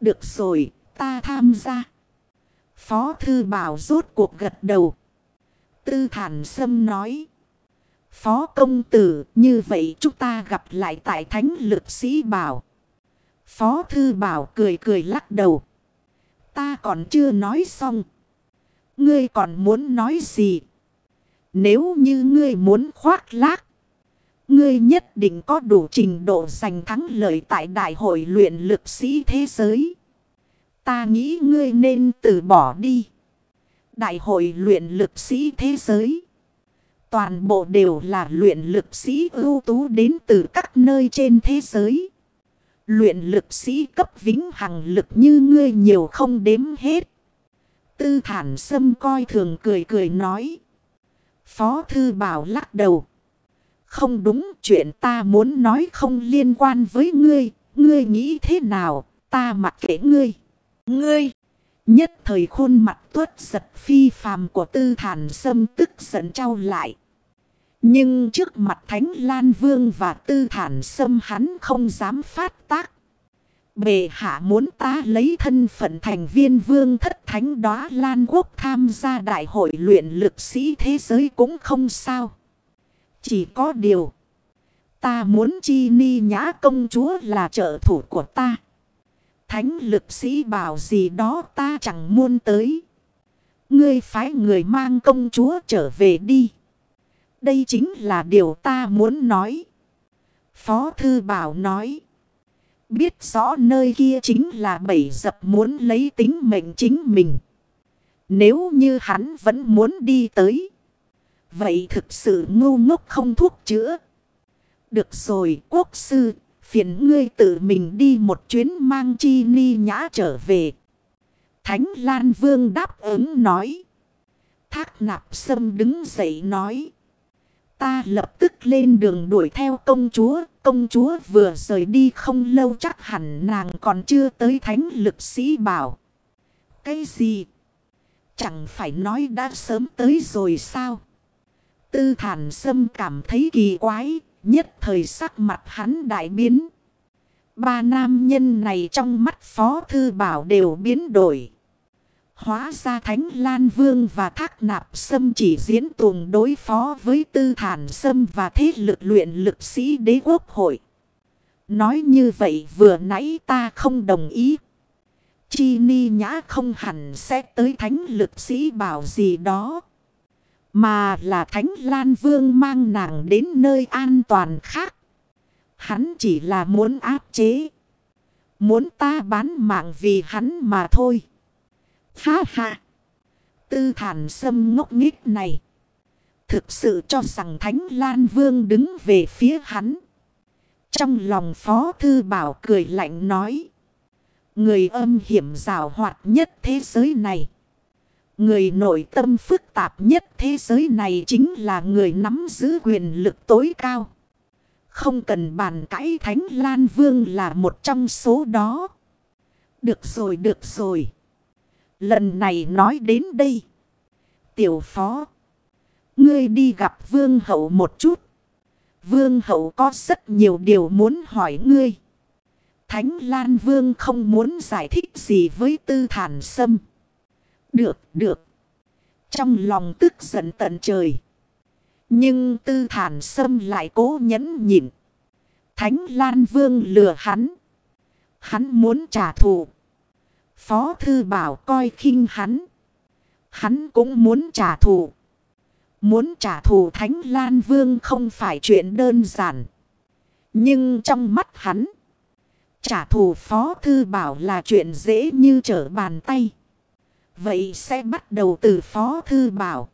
[SPEAKER 1] Được rồi, ta tham gia. Phó thư bảo rốt cuộc gật đầu. Tư thản sâm nói. Phó công tử như vậy chúng ta gặp lại tại thánh lực sĩ bảo. Phó thư bảo cười cười lắc đầu. Ta còn chưa nói xong. Ngươi còn muốn nói gì? Nếu như ngươi muốn khoác lác. Ngươi nhất định có đủ trình độ giành thắng lợi tại đại hội luyện lực sĩ thế giới. Ta nghĩ ngươi nên từ bỏ đi. Đại hội luyện lực sĩ thế giới. Toàn bộ đều là luyện lực sĩ ưu tú đến từ các nơi trên thế giới. Luyện lực sĩ cấp vĩnh hằng lực như ngươi nhiều không đếm hết. Tư thản sâm coi thường cười cười nói. Phó thư bảo lắc đầu. Không đúng, chuyện ta muốn nói không liên quan với ngươi. Ngươi nghĩ thế nào ta mặc kệ ngươi. Ngươi. Nhất thời khuôn mặt tuất giật phi phàm của tư thản sâm tức giận trao lại. Nhưng trước mặt Thánh Lan Vương và Tư Thản Sâm hắn không dám phát tác. Bề hạ muốn ta lấy thân phận thành viên vương thất thánh đó Lan Quốc tham gia đại hội luyện lực sĩ thế giới cũng không sao. Chỉ có điều. Ta muốn chi ni nhã công chúa là trợ thủ của ta. Thánh lực sĩ bảo gì đó ta chẳng muốn tới. Ngươi phái người mang công chúa trở về đi. Đây chính là điều ta muốn nói. Phó Thư Bảo nói. Biết rõ nơi kia chính là bảy dập muốn lấy tính mệnh chính mình. Nếu như hắn vẫn muốn đi tới. Vậy thực sự ngu ngốc không thuốc chữa. Được rồi, quốc sư. Phiền ngươi tự mình đi một chuyến mang chi ni nhã trở về. Thánh Lan Vương đáp ứng nói. Thác nạp sâm đứng dậy nói. Ta lập tức lên đường đuổi theo công chúa. Công chúa vừa rời đi không lâu chắc hẳn nàng còn chưa tới thánh lực sĩ bảo. Cái gì? Chẳng phải nói đã sớm tới rồi sao? Tư thản sâm cảm thấy kỳ quái. Nhất thời sắc mặt hắn đại biến. Ba nam nhân này trong mắt phó thư bảo đều biến đổi. Hóa ra Thánh Lan Vương và Thác Nạp Sâm chỉ diễn tuồng đối phó với Tư Thản Sâm và thế lực luyện lực sĩ đế quốc hội. Nói như vậy vừa nãy ta không đồng ý. Chi ni nhã không hẳn sẽ tới thánh lực sĩ bảo gì đó. Mà là thánh Lan Vương mang nàng đến nơi an toàn khác. Hắn chỉ là muốn áp chế. Muốn ta bán mạng vì hắn mà thôi. Ha ha. Tư thản sâm ngốc nghích này. Thực sự cho rằng Thánh Lan Vương đứng về phía hắn. Trong lòng Phó Thư Bảo cười lạnh nói. Người âm hiểm rào hoạt nhất thế giới này. Người nội tâm phức tạp nhất thế giới này chính là người nắm giữ quyền lực tối cao. Không cần bàn cãi Thánh Lan Vương là một trong số đó. Được rồi, được rồi. Lần này nói đến đây. Tiểu phó. Ngươi đi gặp vương hậu một chút. Vương hậu có rất nhiều điều muốn hỏi ngươi. Thánh Lan Vương không muốn giải thích gì với tư thản sâm. Được, được. Trong lòng tức giận tận trời. Nhưng tư thản sâm lại cố nhẫn nhịn. Thánh Lan Vương lừa hắn. Hắn muốn trả thù. Phó Thư Bảo coi khinh hắn. Hắn cũng muốn trả thù. Muốn trả thù Thánh Lan Vương không phải chuyện đơn giản. Nhưng trong mắt hắn. Trả thù Phó Thư Bảo là chuyện dễ như trở bàn tay. Vậy sẽ bắt đầu từ Phó Thư Bảo.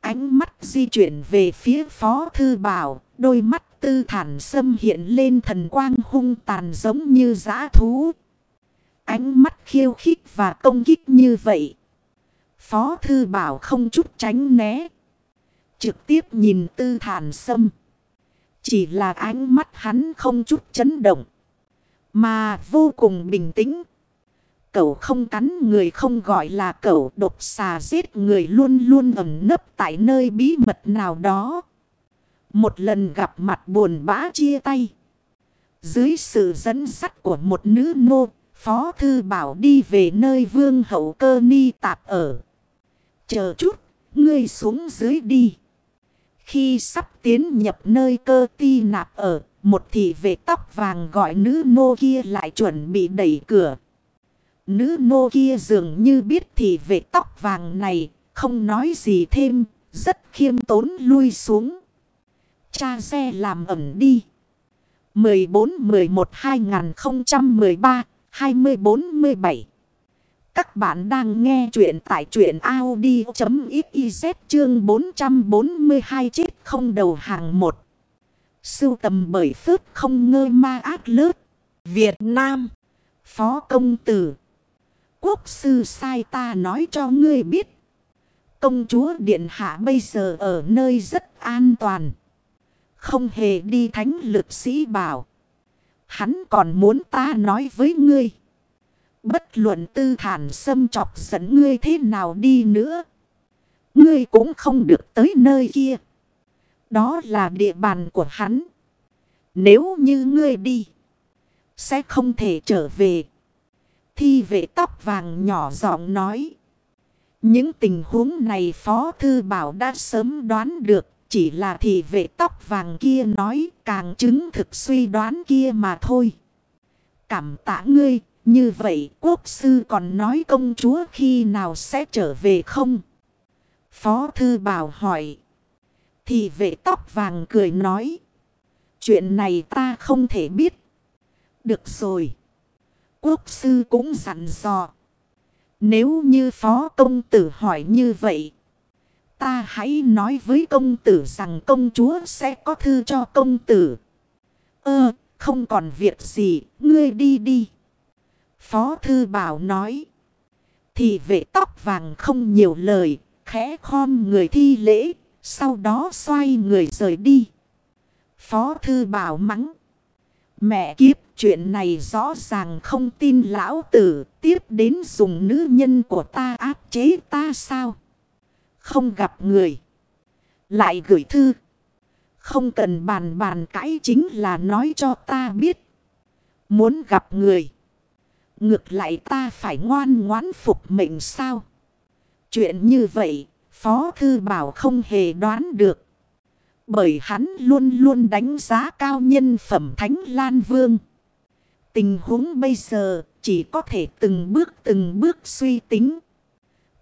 [SPEAKER 1] Ánh mắt di chuyển về phía Phó Thư Bảo. Đôi mắt tư thản xâm hiện lên thần quang hung tàn giống như giã thú. Ánh mắt khiêu khích và công kích như vậy. Phó Thư Bảo không chút tránh né. Trực tiếp nhìn tư thản xâm. Chỉ là ánh mắt hắn không chút chấn động. Mà vô cùng bình tĩnh. Cậu không cắn người không gọi là cậu độc xà giết người luôn luôn ẩn nấp tại nơi bí mật nào đó. Một lần gặp mặt buồn bã chia tay. Dưới sự dẫn dắt của một nữ nô, Phó Thư Bảo đi về nơi vương hậu cơ ni tạp ở. Chờ chút, ngươi xuống dưới đi. Khi sắp tiến nhập nơi cơ ti nạp ở, một thị vệ tóc vàng gọi nữ nô kia lại chuẩn bị đẩy cửa. Nữ nô kia dường như biết thì về tóc vàng này, không nói gì thêm, rất khiêm tốn lui xuống. Cha xe làm ẩm đi. 14-11-2013-24-17 Các bạn đang nghe chuyện tại chuyện Audi.xyz chương 442 chết không đầu hàng 1. Sưu tầm bởi phước không ngơ ma ác lớp. Việt Nam. Phó công tử. Quốc sư sai ta nói cho ngươi biết. Công chúa Điện Hạ bây giờ ở nơi rất an toàn. Không hề đi thánh lực sĩ bảo. Hắn còn muốn ta nói với ngươi. Bất luận tư thản xâm chọc dẫn ngươi thế nào đi nữa. Ngươi cũng không được tới nơi kia. Đó là địa bàn của hắn. Nếu như ngươi đi. Sẽ không thể trở về. Thi vệ tóc vàng nhỏ giọng nói. Những tình huống này Phó Thư Bảo đã sớm đoán được. Chỉ là thị vệ tóc vàng kia nói càng chứng thực suy đoán kia mà thôi. Cảm tạ ngươi, như vậy quốc sư còn nói công chúa khi nào sẽ trở về không? Phó Thư Bảo hỏi. Thì vệ tóc vàng cười nói. Chuyện này ta không thể biết. Được rồi. Quốc sư cũng dặn dò. Nếu như phó công tử hỏi như vậy. Ta hãy nói với công tử rằng công chúa sẽ có thư cho công tử. Ơ, không còn việc gì, ngươi đi đi. Phó thư bảo nói. Thì vệ tóc vàng không nhiều lời, khẽ khom người thi lễ, sau đó xoay người rời đi. Phó thư bảo mắng. Mẹ kiếp chuyện này rõ ràng không tin lão tử tiếp đến dùng nữ nhân của ta áp chế ta sao? Không gặp người. Lại gửi thư. Không cần bàn bàn cãi chính là nói cho ta biết. Muốn gặp người. Ngược lại ta phải ngoan ngoãn phục mệnh sao? Chuyện như vậy, Phó Thư Bảo không hề đoán được. Bởi hắn luôn luôn đánh giá cao nhân phẩm Thánh Lan Vương. Tình huống bây giờ chỉ có thể từng bước từng bước suy tính.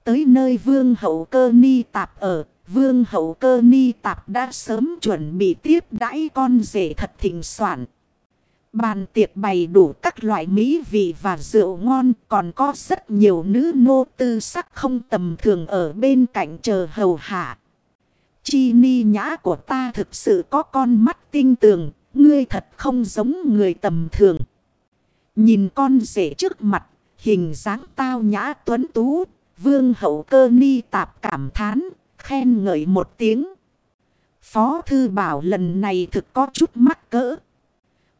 [SPEAKER 1] Tới nơi vương hậu cơ ni tạp ở, vương hậu cơ ni tạp đã sớm chuẩn bị tiếp đãi con rể thật thịnh soạn. Bàn tiệc bày đủ các loại mỹ vị và rượu ngon còn có rất nhiều nữ nô tư sắc không tầm thường ở bên cạnh chờ hầu hạ. Chi ni nhã của ta thực sự có con mắt tinh tường, ngươi thật không giống người tầm thường. Nhìn con rể trước mặt, hình dáng tao nhã tuấn tú, vương hậu cơ ni tạp cảm thán, khen ngợi một tiếng. Phó thư bảo lần này thực có chút mắc cỡ.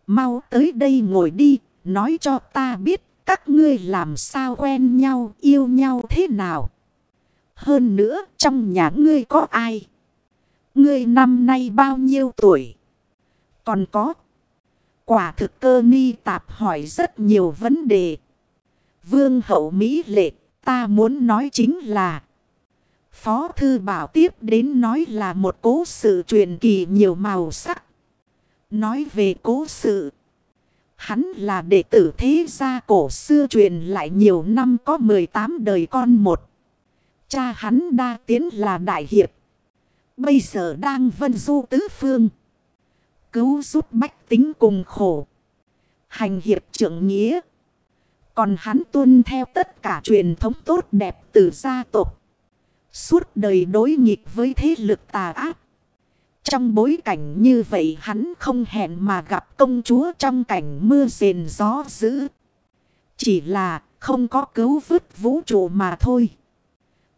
[SPEAKER 1] Mau tới đây ngồi đi, nói cho ta biết các ngươi làm sao quen nhau, yêu nhau thế nào. Hơn nữa, trong nhà ngươi có ai? Ngươi năm nay bao nhiêu tuổi? Còn có. Quả thực cơ ni tạp hỏi rất nhiều vấn đề. Vương hậu Mỹ lệ, ta muốn nói chính là. Phó thư bảo tiếp đến nói là một cố sự truyền kỳ nhiều màu sắc. Nói về cố sự. Hắn là đệ tử thế gia cổ xưa truyền lại nhiều năm có 18 đời con một. Cha hắn đa tiến là đại hiệp. Bây giờ đang vân du tứ phương. Cứu giúp bách tính cùng khổ. Hành hiệp trưởng nghĩa. Còn hắn tuân theo tất cả truyền thống tốt đẹp từ gia tộc. Suốt đời đối nghịch với thế lực tà ác. Trong bối cảnh như vậy hắn không hẹn mà gặp công chúa trong cảnh mưa rền gió dữ. Chỉ là không có cứu vứt vũ trụ mà thôi.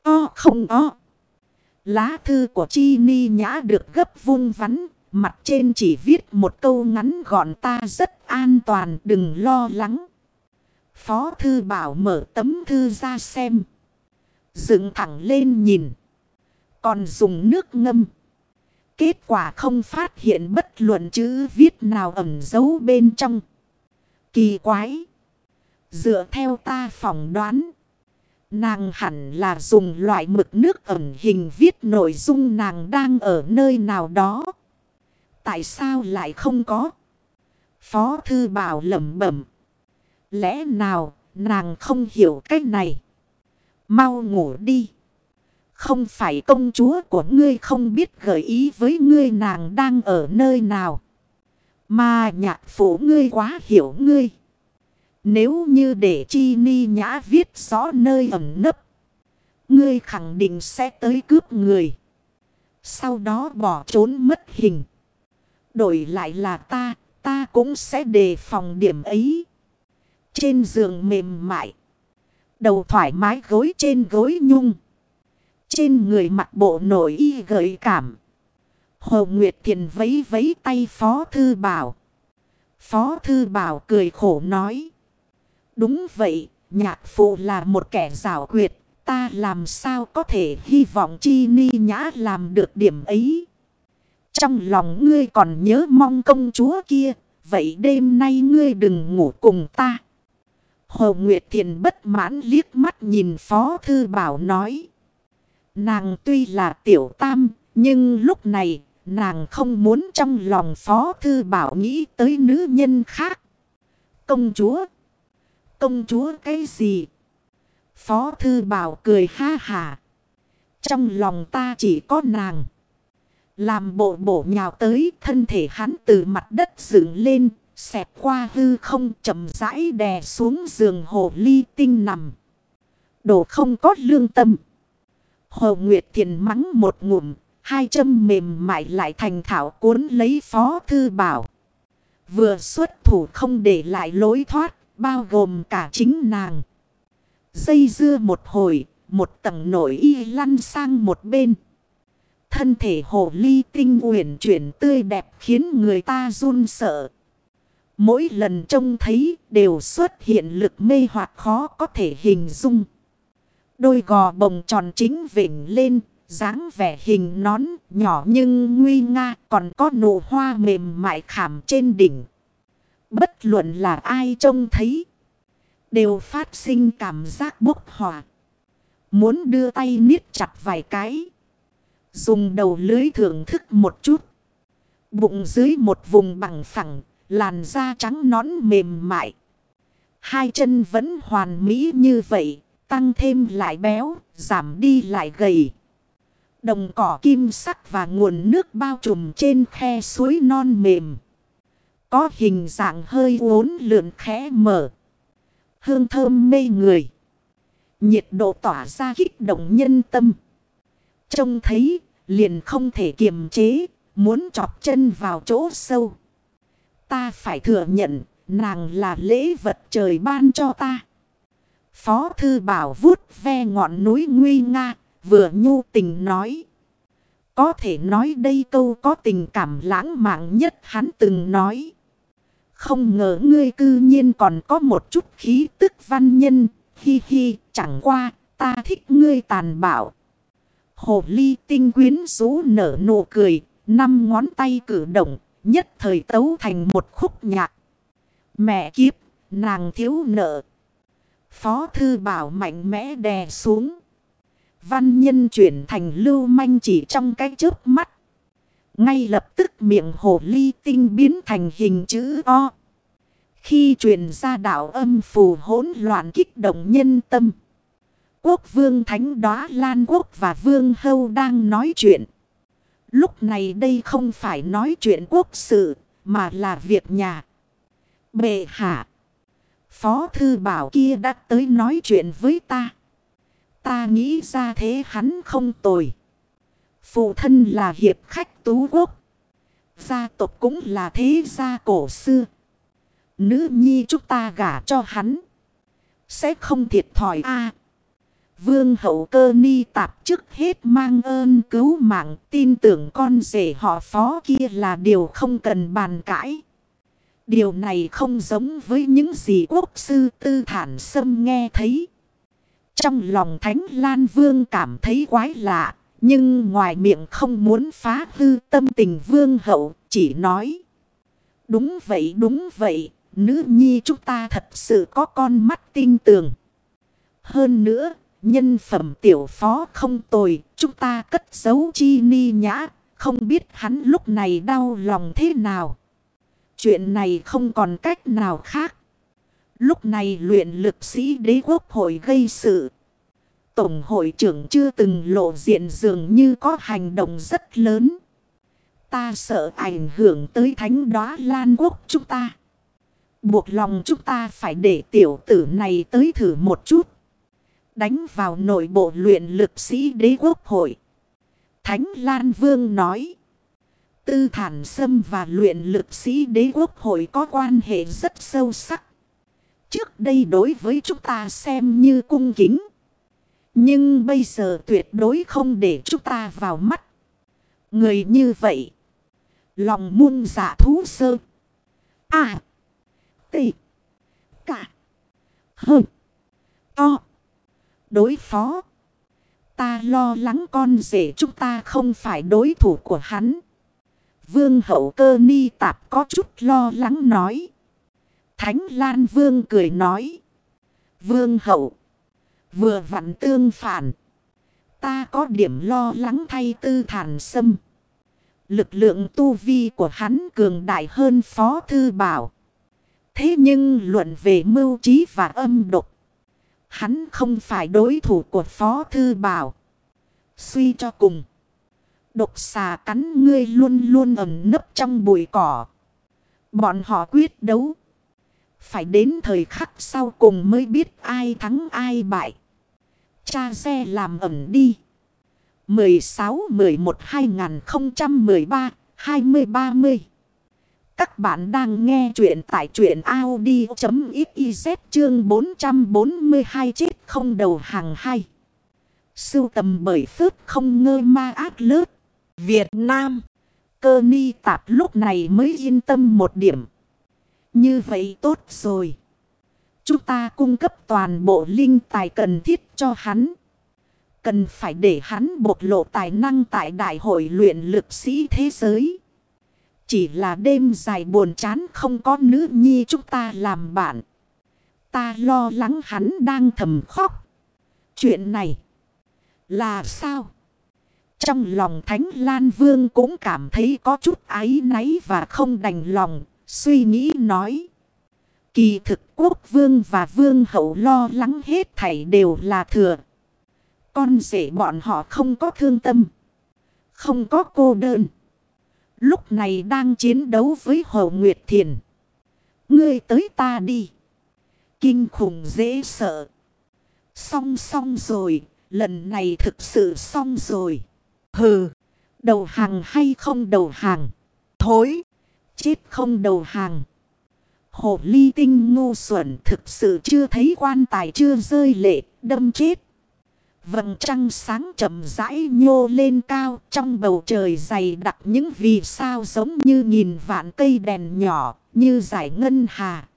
[SPEAKER 1] O không o. Lá thư của Chi Ni Nhã được gấp vung vắn. Mặt trên chỉ viết một câu ngắn gọn, ta rất an toàn, đừng lo lắng. Phó thư bảo mở tấm thư ra xem. Dựng thẳng lên nhìn. Còn dùng nước ngâm. Kết quả không phát hiện bất luận chữ viết nào ẩn giấu bên trong. Kỳ quái. Dựa theo ta phỏng đoán. Nàng hẳn là dùng loại mực nước ẩn hình viết nội dung nàng đang ở nơi nào đó. Tại sao lại không có? Phó thư bảo lẩm bẩm. Lẽ nào nàng không hiểu cách này? Mau ngủ đi. Không phải công chúa của ngươi không biết gợi ý với ngươi nàng đang ở nơi nào. Mà nhạc phủ ngươi quá hiểu ngươi. Nếu như để chi ni nhã viết rõ nơi ẩn nấp. Ngươi khẳng định sẽ tới cướp người. Sau đó bỏ trốn mất hình. Đổi lại là ta, ta cũng sẽ đề phòng điểm ấy. Trên giường mềm mại. Đầu thoải mái gối trên gối nhung. Trên người mặc bộ nổi y gợi cảm. Hồ Nguyệt Thiền vấy vấy tay Phó Thư Bảo. Phó Thư Bảo cười khổ nói. Đúng vậy, nhạc phụ là một kẻ rào quyệt. Ta làm sao có thể hy vọng chi ni nhã làm được điểm ấy. Trong lòng ngươi còn nhớ mong công chúa kia. Vậy đêm nay ngươi đừng ngủ cùng ta. Hồ Nguyệt Thiền bất mãn liếc mắt nhìn Phó Thư Bảo nói. Nàng tuy là tiểu tam, nhưng lúc này nàng không muốn trong lòng Phó Thư Bảo nghĩ tới nữ nhân khác. Công chúa! Công chúa cái gì? Phó Thư Bảo cười ha hà. Trong lòng ta chỉ có nàng. Làm bộ bộ nhào tới, thân thể hắn từ mặt đất dựng lên. Xẹp qua hư không, chậm rãi đè xuống giường hồ ly tinh nằm. Đồ không có lương tâm. Hồ Nguyệt Thiền mắng một ngụm. Hai châm mềm mại lại thành thảo cuốn lấy phó thư bảo. Vừa xuất thủ không để lại lối thoát. Bao gồm cả chính nàng. Dây dưa một hồi. Một tầng nổi y lăn sang một bên. Thân thể hồ ly tinh uyển chuyển tươi đẹp khiến người ta run sợ. Mỗi lần trông thấy đều xuất hiện lực mê hoặc khó có thể hình dung. Đôi gò bồng tròn chính vỉnh lên, dáng vẻ hình nón nhỏ nhưng nguy nga còn có nụ hoa mềm mại khảm trên đỉnh. Bất luận là ai trông thấy, đều phát sinh cảm giác bốc hỏa. Muốn đưa tay niết chặt vài cái. Dùng đầu lưới thưởng thức một chút. Bụng dưới một vùng bằng phẳng, làn da trắng nõn mềm mại. Hai chân vẫn hoàn mỹ như vậy, tăng thêm lại béo, giảm đi lại gầy. Đồng cỏ kim sắc và nguồn nước bao trùm trên khe suối non mềm. Có hình dạng hơi uốn lượn khẽ mở. Hương thơm mê người. Nhiệt độ tỏa ra kích động nhân tâm. Trông thấy, liền không thể kiềm chế. Muốn chọc chân vào chỗ sâu. Ta phải thừa nhận, nàng là lễ vật trời ban cho ta. Phó thư bảo vuốt ve ngọn núi nguy nga. Vừa nhu tình nói. Có thể nói đây câu có tình cảm lãng mạn nhất hắn từng nói. Không ngờ ngươi cư nhiên còn có một chút khí tức văn nhân. Hi hi, chẳng qua, ta thích ngươi tàn bạo. Hồ ly tinh quyến rú nở nụ cười, năm ngón tay cử động, nhất thời tấu thành một khúc nhạc. Mẹ kiếp, nàng thiếu nợ. Phó thư bảo mạnh mẽ đè xuống. Văn nhân chuyển thành lưu manh chỉ trong cái chớp mắt. Ngay lập tức miệng hồ ly tinh biến thành hình chữ O. Khi truyền ra đạo âm phù hỗn loạn kích động nhân tâm. Quốc vương thánh đóa Lan Quốc và vương hâu đang nói chuyện. Lúc này đây không phải nói chuyện quốc sự, mà là việc nhà. Bệ hạ. Phó thư bảo kia đã tới nói chuyện với ta. Ta nghĩ ra thế hắn không tồi. Phụ thân là hiệp khách tú quốc. Gia tộc cũng là thế gia cổ xưa. Nữ nhi chúng ta gả cho hắn. Sẽ không thiệt thòi a Vương hậu cơ ni tạp trước hết mang ơn cứu mạng tin tưởng con rể họ phó kia là điều không cần bàn cãi. Điều này không giống với những gì quốc sư tư thản sâm nghe thấy. Trong lòng Thánh Lan Vương cảm thấy quái lạ, nhưng ngoài miệng không muốn phá hư tâm tình Vương hậu, chỉ nói. Đúng vậy, đúng vậy, nữ nhi chúng ta thật sự có con mắt tinh tường. Hơn nữa, nhân phẩm tiểu phó không tồi, chúng ta cất giấu chi ni nhã, không biết hắn lúc này đau lòng thế nào. Chuyện này không còn cách nào khác. Lúc này luyện lực sĩ đế quốc hội gây sự. Tổng hội trưởng chưa từng lộ diện dường như có hành động rất lớn. Ta sợ ảnh hưởng tới thánh đoá lan quốc chúng ta. Buộc lòng chúng ta phải để tiểu tử này tới thử một chút. Đánh vào nội bộ luyện lực sĩ đế quốc hội. Thánh Lan Vương nói. Tư thản sâm và luyện lực sĩ đế quốc hội có quan hệ rất sâu sắc. Trước đây đối với chúng ta xem như cung kính. Nhưng bây giờ tuyệt đối không để chúng ta vào mắt. Người như vậy. Lòng muôn giả thú sơ. À. Tị. Cả. Hơn. To. Đối phó. Ta lo lắng con rể chúng ta không phải đối thủ của hắn. Vương hậu cơ ni tạp có chút lo lắng nói. Thánh Lan Vương cười nói. Vương hậu. Vừa vặn tương phản. Ta có điểm lo lắng thay tư thản sâm. Lực lượng tu vi của hắn cường đại hơn Phó Thư Bảo. Thế nhưng luận về mưu trí và âm độc. Hắn không phải đối thủ của Phó Thư Bảo. Suy cho cùng. Độc xà cắn ngươi luôn luôn ẩn nấp trong bụi cỏ. Bọn họ quyết đấu. Phải đến thời khắc sau cùng mới biết ai thắng ai bại. Cha xe làm ẩn đi. 16-11-2013-2030 Các bạn đang nghe chuyện tại chuyện Audi.xyz chương 442 chết không đầu hàng hay. Sưu tầm bởi phước không ngơ ma ác lớp. Việt Nam. Cơ ni tạp lúc này mới yên tâm một điểm. Như vậy tốt rồi. Chúng ta cung cấp toàn bộ linh tài cần thiết cho hắn. Cần phải để hắn bộc lộ tài năng tại đại hội luyện lực sĩ thế giới. Chỉ là đêm dài buồn chán không có nữ nhi chúng ta làm bạn. Ta lo lắng hắn đang thầm khóc. Chuyện này là sao? Trong lòng Thánh Lan Vương cũng cảm thấy có chút áy náy và không đành lòng, suy nghĩ nói. Kỳ thực quốc vương và vương hậu lo lắng hết thảy đều là thừa. Con rể bọn họ không có thương tâm. Không có cô đơn. Lúc này đang chiến đấu với Hồ Nguyệt Thiền. Ngươi tới ta đi. Kinh khủng dễ sợ. Xong xong rồi. Lần này thực sự xong rồi. Hừ. Đầu hàng hay không đầu hàng. Thối. Chết không đầu hàng. Hồ ly tinh ngu xuẩn thực sự chưa thấy quan tài chưa rơi lệ, đâm chết. Vầng trăng sáng chậm rãi nhô lên cao trong bầu trời dày đặc những vì sao giống như nghìn vạn cây đèn nhỏ như giải ngân hà.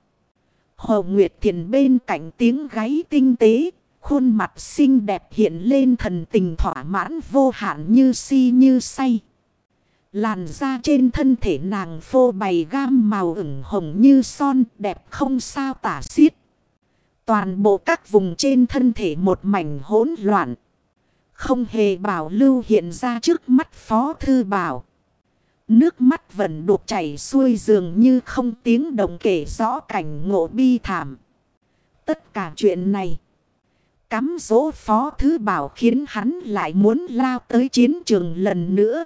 [SPEAKER 1] Hồ Nguyệt Thiền bên cạnh tiếng gáy tinh tế, khuôn mặt xinh đẹp hiện lên thần tình thỏa mãn vô hạn như si như say. Làn da trên thân thể nàng phô bày gam màu ửng hồng như son, đẹp không sao tả xiết. Toàn bộ các vùng trên thân thể một mảnh hỗn loạn. Không hề bảo lưu hiện ra trước mắt phó thư bảo. Nước mắt vẫn đục chảy xuôi dường như không tiếng động kể rõ cảnh ngộ bi thảm. Tất cả chuyện này. Cắm dỗ phó thứ bảo khiến hắn lại muốn lao tới chiến trường lần nữa.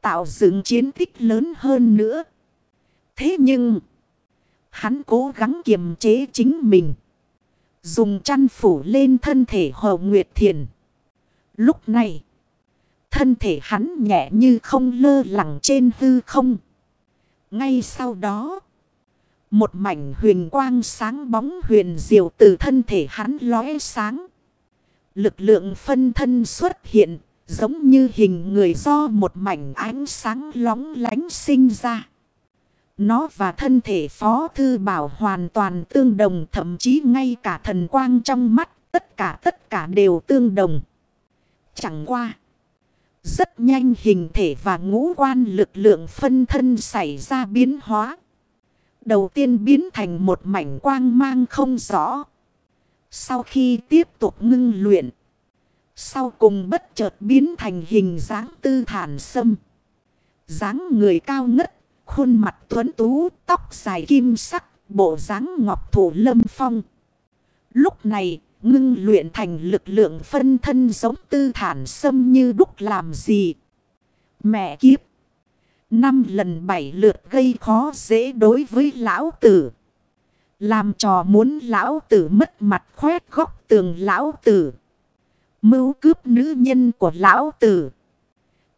[SPEAKER 1] Tạo dựng chiến tích lớn hơn nữa. Thế nhưng. Hắn cố gắng kiềm chế chính mình. Dùng chăn phủ lên thân thể Hồ Nguyệt Thiền. Lúc này. Thân thể hắn nhẹ như không lơ lẳng trên hư không. Ngay sau đó. Một mảnh huyền quang sáng bóng huyền diệu từ thân thể hắn lóe sáng. Lực lượng phân thân xuất hiện giống như hình người do một mảnh ánh sáng lóng lánh sinh ra. Nó và thân thể Phó Thư Bảo hoàn toàn tương đồng, thậm chí ngay cả thần quang trong mắt, tất cả tất cả đều tương đồng. Chẳng qua. Rất nhanh hình thể và ngũ quan lực lượng phân thân xảy ra biến hóa. Đầu tiên biến thành một mảnh quang mang không rõ. Sau khi tiếp tục ngưng luyện. Sau cùng bất chợt biến thành hình dáng tư thản sâm. dáng người cao ngất, khuôn mặt tuấn tú, tóc dài kim sắc, bộ dáng ngọc thủ lâm phong. Lúc này, ngưng luyện thành lực lượng phân thân giống tư thản sâm như đúc làm gì. Mẹ kiếp! Năm lần bảy lượt gây khó dễ đối với lão tử. Làm trò muốn lão tử mất mặt khoét góc tường lão tử. Mưu cướp nữ nhân của lão tử.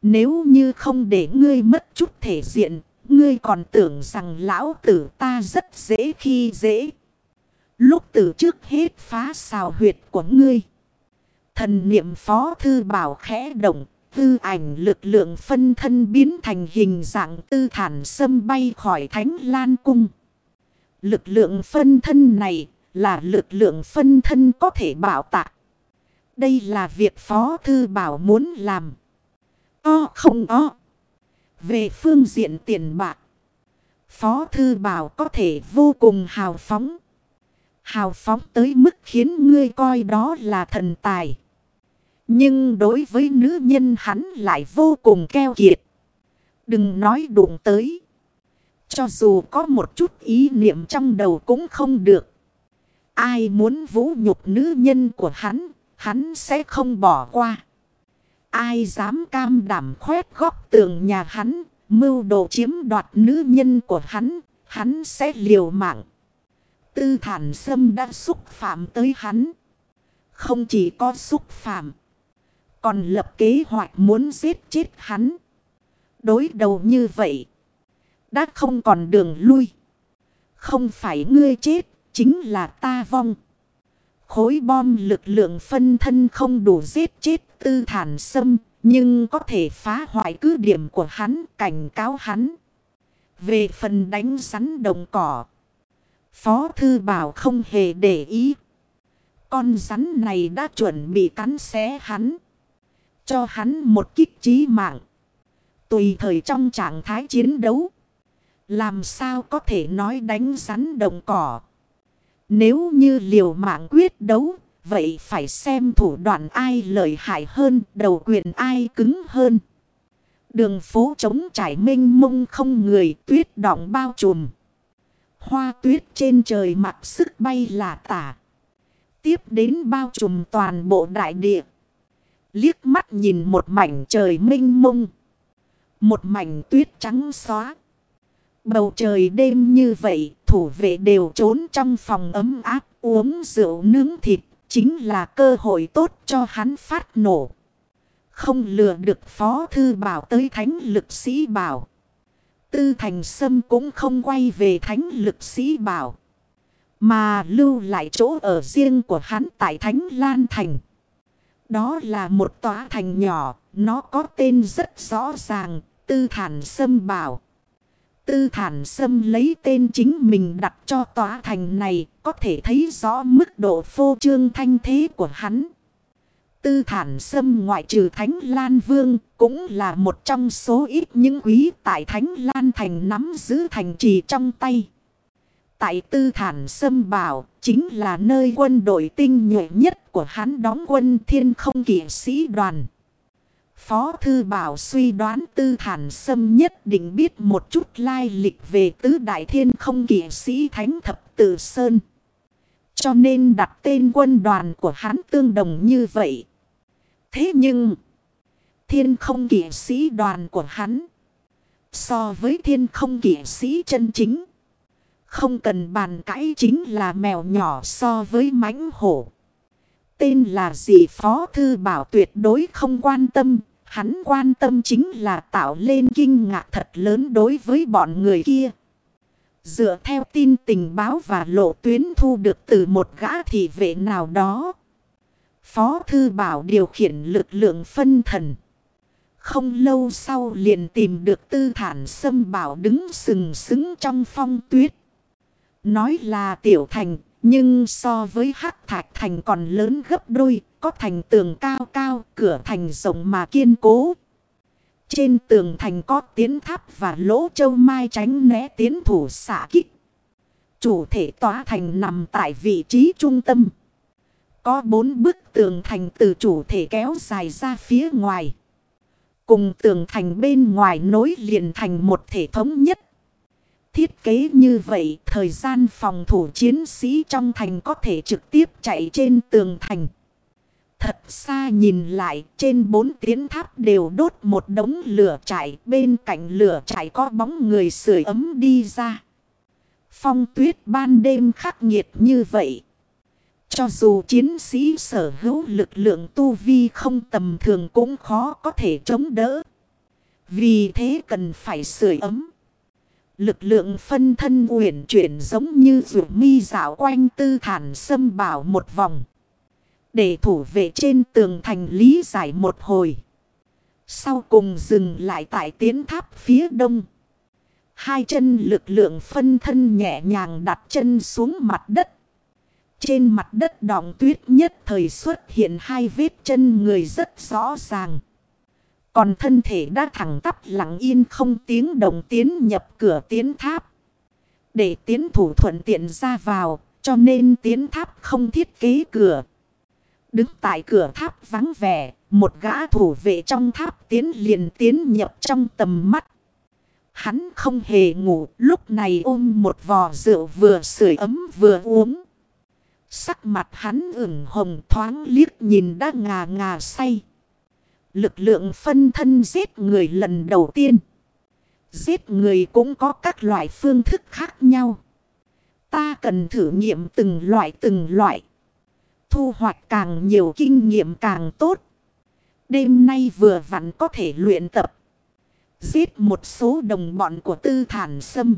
[SPEAKER 1] Nếu như không để ngươi mất chút thể diện, ngươi còn tưởng rằng lão tử ta rất dễ khi dễ. Lúc tử trước hết phá xào huyệt của ngươi. Thần niệm phó thư bảo khẽ động, tư ảnh lực lượng phân thân biến thành hình dạng tư thản sâm bay khỏi thánh lan cung. Lực lượng phân thân này là lực lượng phân thân có thể bảo tạc. Đây là việc Phó Thư Bảo muốn làm. O không o. Về phương diện tiền bạc. Phó Thư Bảo có thể vô cùng hào phóng. Hào phóng tới mức khiến ngươi coi đó là thần tài. Nhưng đối với nữ nhân hắn lại vô cùng keo kiệt. Đừng nói đụng tới. Cho dù có một chút ý niệm trong đầu cũng không được. Ai muốn vũ nhục nữ nhân của hắn, hắn sẽ không bỏ qua. Ai dám cam đảm khoét góc tường nhà hắn, mưu đồ chiếm đoạt nữ nhân của hắn, hắn sẽ liều mạng. Tư thản sâm đã xúc phạm tới hắn. Không chỉ có xúc phạm, còn lập kế hoạch muốn giết chết hắn. Đối đầu như vậy, đã không còn đường lui. Không phải ngươi chết, chính là ta vong. Khối bom lực lượng phân thân không đủ giết chết tư thản sâm, nhưng có thể phá hoại cứ điểm của hắn, cảnh cáo hắn. Về phần đánh rắn đồng cỏ, Phó Thư Bảo không hề để ý. Con rắn này đã chuẩn bị cắn xé hắn. Cho hắn một kích trí mạng. Tùy thời trong trạng thái chiến đấu. Làm sao có thể nói đánh rắn đồng cỏ. Nếu như liều mạng quyết đấu. Vậy phải xem thủ đoạn ai lợi hại hơn. Đầu quyền ai cứng hơn. Đường phố trống trải mênh mông không người, tuyết đọng bao trùm. Hoa tuyết trên trời mặt sức bay là tả. Tiếp đến bao trùm toàn bộ đại địa. Liếc mắt nhìn một mảnh trời mênh mông. Một mảnh tuyết trắng xóa. Bầu trời đêm như vậy, thủ vệ đều trốn trong phòng ấm áp uống rượu nướng thịt. Chính là cơ hội tốt cho hắn phát nổ. Không lừa được phó thư bảo tới thánh lực sĩ bảo. Tư thành sâm cũng không quay về thánh lực sĩ bảo. Mà lưu lại chỗ ở riêng của hắn tại thánh lan thành. Đó là một tòa thành nhỏ, nó có tên rất rõ ràng, tư thản sâm bảo. Tư thản sâm lấy tên chính mình đặt cho tòa thành này, có thể thấy rõ mức độ phô trương thanh thế của hắn. Tư thản sâm ngoại trừ Thánh Lan Vương cũng là một trong số ít những quý tại Thánh Lan Thành nắm giữ thành trì trong tay. Tại tư thản sâm bảo chính là nơi quân đội tinh nhuệ nhất của hắn đóng quân thiên không kỷ sĩ đoàn. Phó Thư Bảo suy đoán tư thản sâm nhất định biết một chút lai lịch về tứ đại thiên không kỷ sĩ thánh thập tử Sơn. Cho nên đặt tên quân đoàn của hắn tương đồng như vậy. Thế nhưng, thiên không kỷ sĩ đoàn của hắn, so với thiên không kỷ sĩ chân chính, không cần bàn cãi chính là mèo nhỏ so với mãnh hổ. Tên là gì Phó Thư Bảo tuyệt đối không quan tâm, hắn quan tâm chính là tạo lên kinh ngạc thật lớn đối với bọn người kia. Dựa theo tin tình báo và lộ tuyến thu được từ một gã thị vệ nào đó. Phó Thư Bảo điều khiển lực lượng phân thần. Không lâu sau liền tìm được tư thản sâm bảo đứng sừng sững trong phong tuyết. Nói là tiểu thành, nhưng so với hắc thạch thành còn lớn gấp đôi, có thành tường cao cao, cửa thành rộng mà kiên cố. Trên tường thành có tiến tháp và lỗ châu mai tránh né tiến thủ xạ kích. Chủ thể tòa thành nằm tại vị trí trung tâm. Có bốn bức tường thành từ chủ thể kéo dài ra phía ngoài. Cùng tường thành bên ngoài nối liền thành một thể thống nhất. Thiết kế như vậy, thời gian phòng thủ chiến sĩ trong thành có thể trực tiếp chạy trên tường thành. Thật xa nhìn lại, trên bốn tiến tháp đều đốt một đống lửa chảy bên cạnh lửa chảy có bóng người sưởi ấm đi ra. Phong tuyết ban đêm khắc nghiệt như vậy. Cho dù chiến sĩ sở hữu lực lượng tu vi không tầm thường cũng khó có thể chống đỡ. Vì thế cần phải sưởi ấm. Lực lượng phân thân uyển chuyển giống như rượu mi dạo quanh tư thản xâm bảo một vòng. Để thủ vệ trên tường thành lý giải một hồi. Sau cùng dừng lại tại tiến tháp phía đông. Hai chân lực lượng phân thân nhẹ nhàng đặt chân xuống mặt đất. Trên mặt đất đọng tuyết nhất thời xuất hiện hai vết chân người rất rõ ràng. Còn thân thể đã thẳng tắp lặng yên không tiếng động tiến nhập cửa tiến tháp. Để tiến thủ thuận tiện ra vào, cho nên tiến tháp không thiết kế cửa. Đứng tại cửa tháp vắng vẻ, một gã thủ vệ trong tháp tiến liền tiến nhập trong tầm mắt. Hắn không hề ngủ, lúc này ôm một vò rượu vừa sưởi ấm vừa uống. Sắc mặt hắn ửng hồng thoáng liếc nhìn đã ngà ngà say. Lực lượng phân thân giết người lần đầu tiên. Giết người cũng có các loại phương thức khác nhau. Ta cần thử nghiệm từng loại từng loại. Thu hoạch càng nhiều kinh nghiệm càng tốt. Đêm nay vừa vặn có thể luyện tập. Giết một số đồng bọn của tư thản sâm.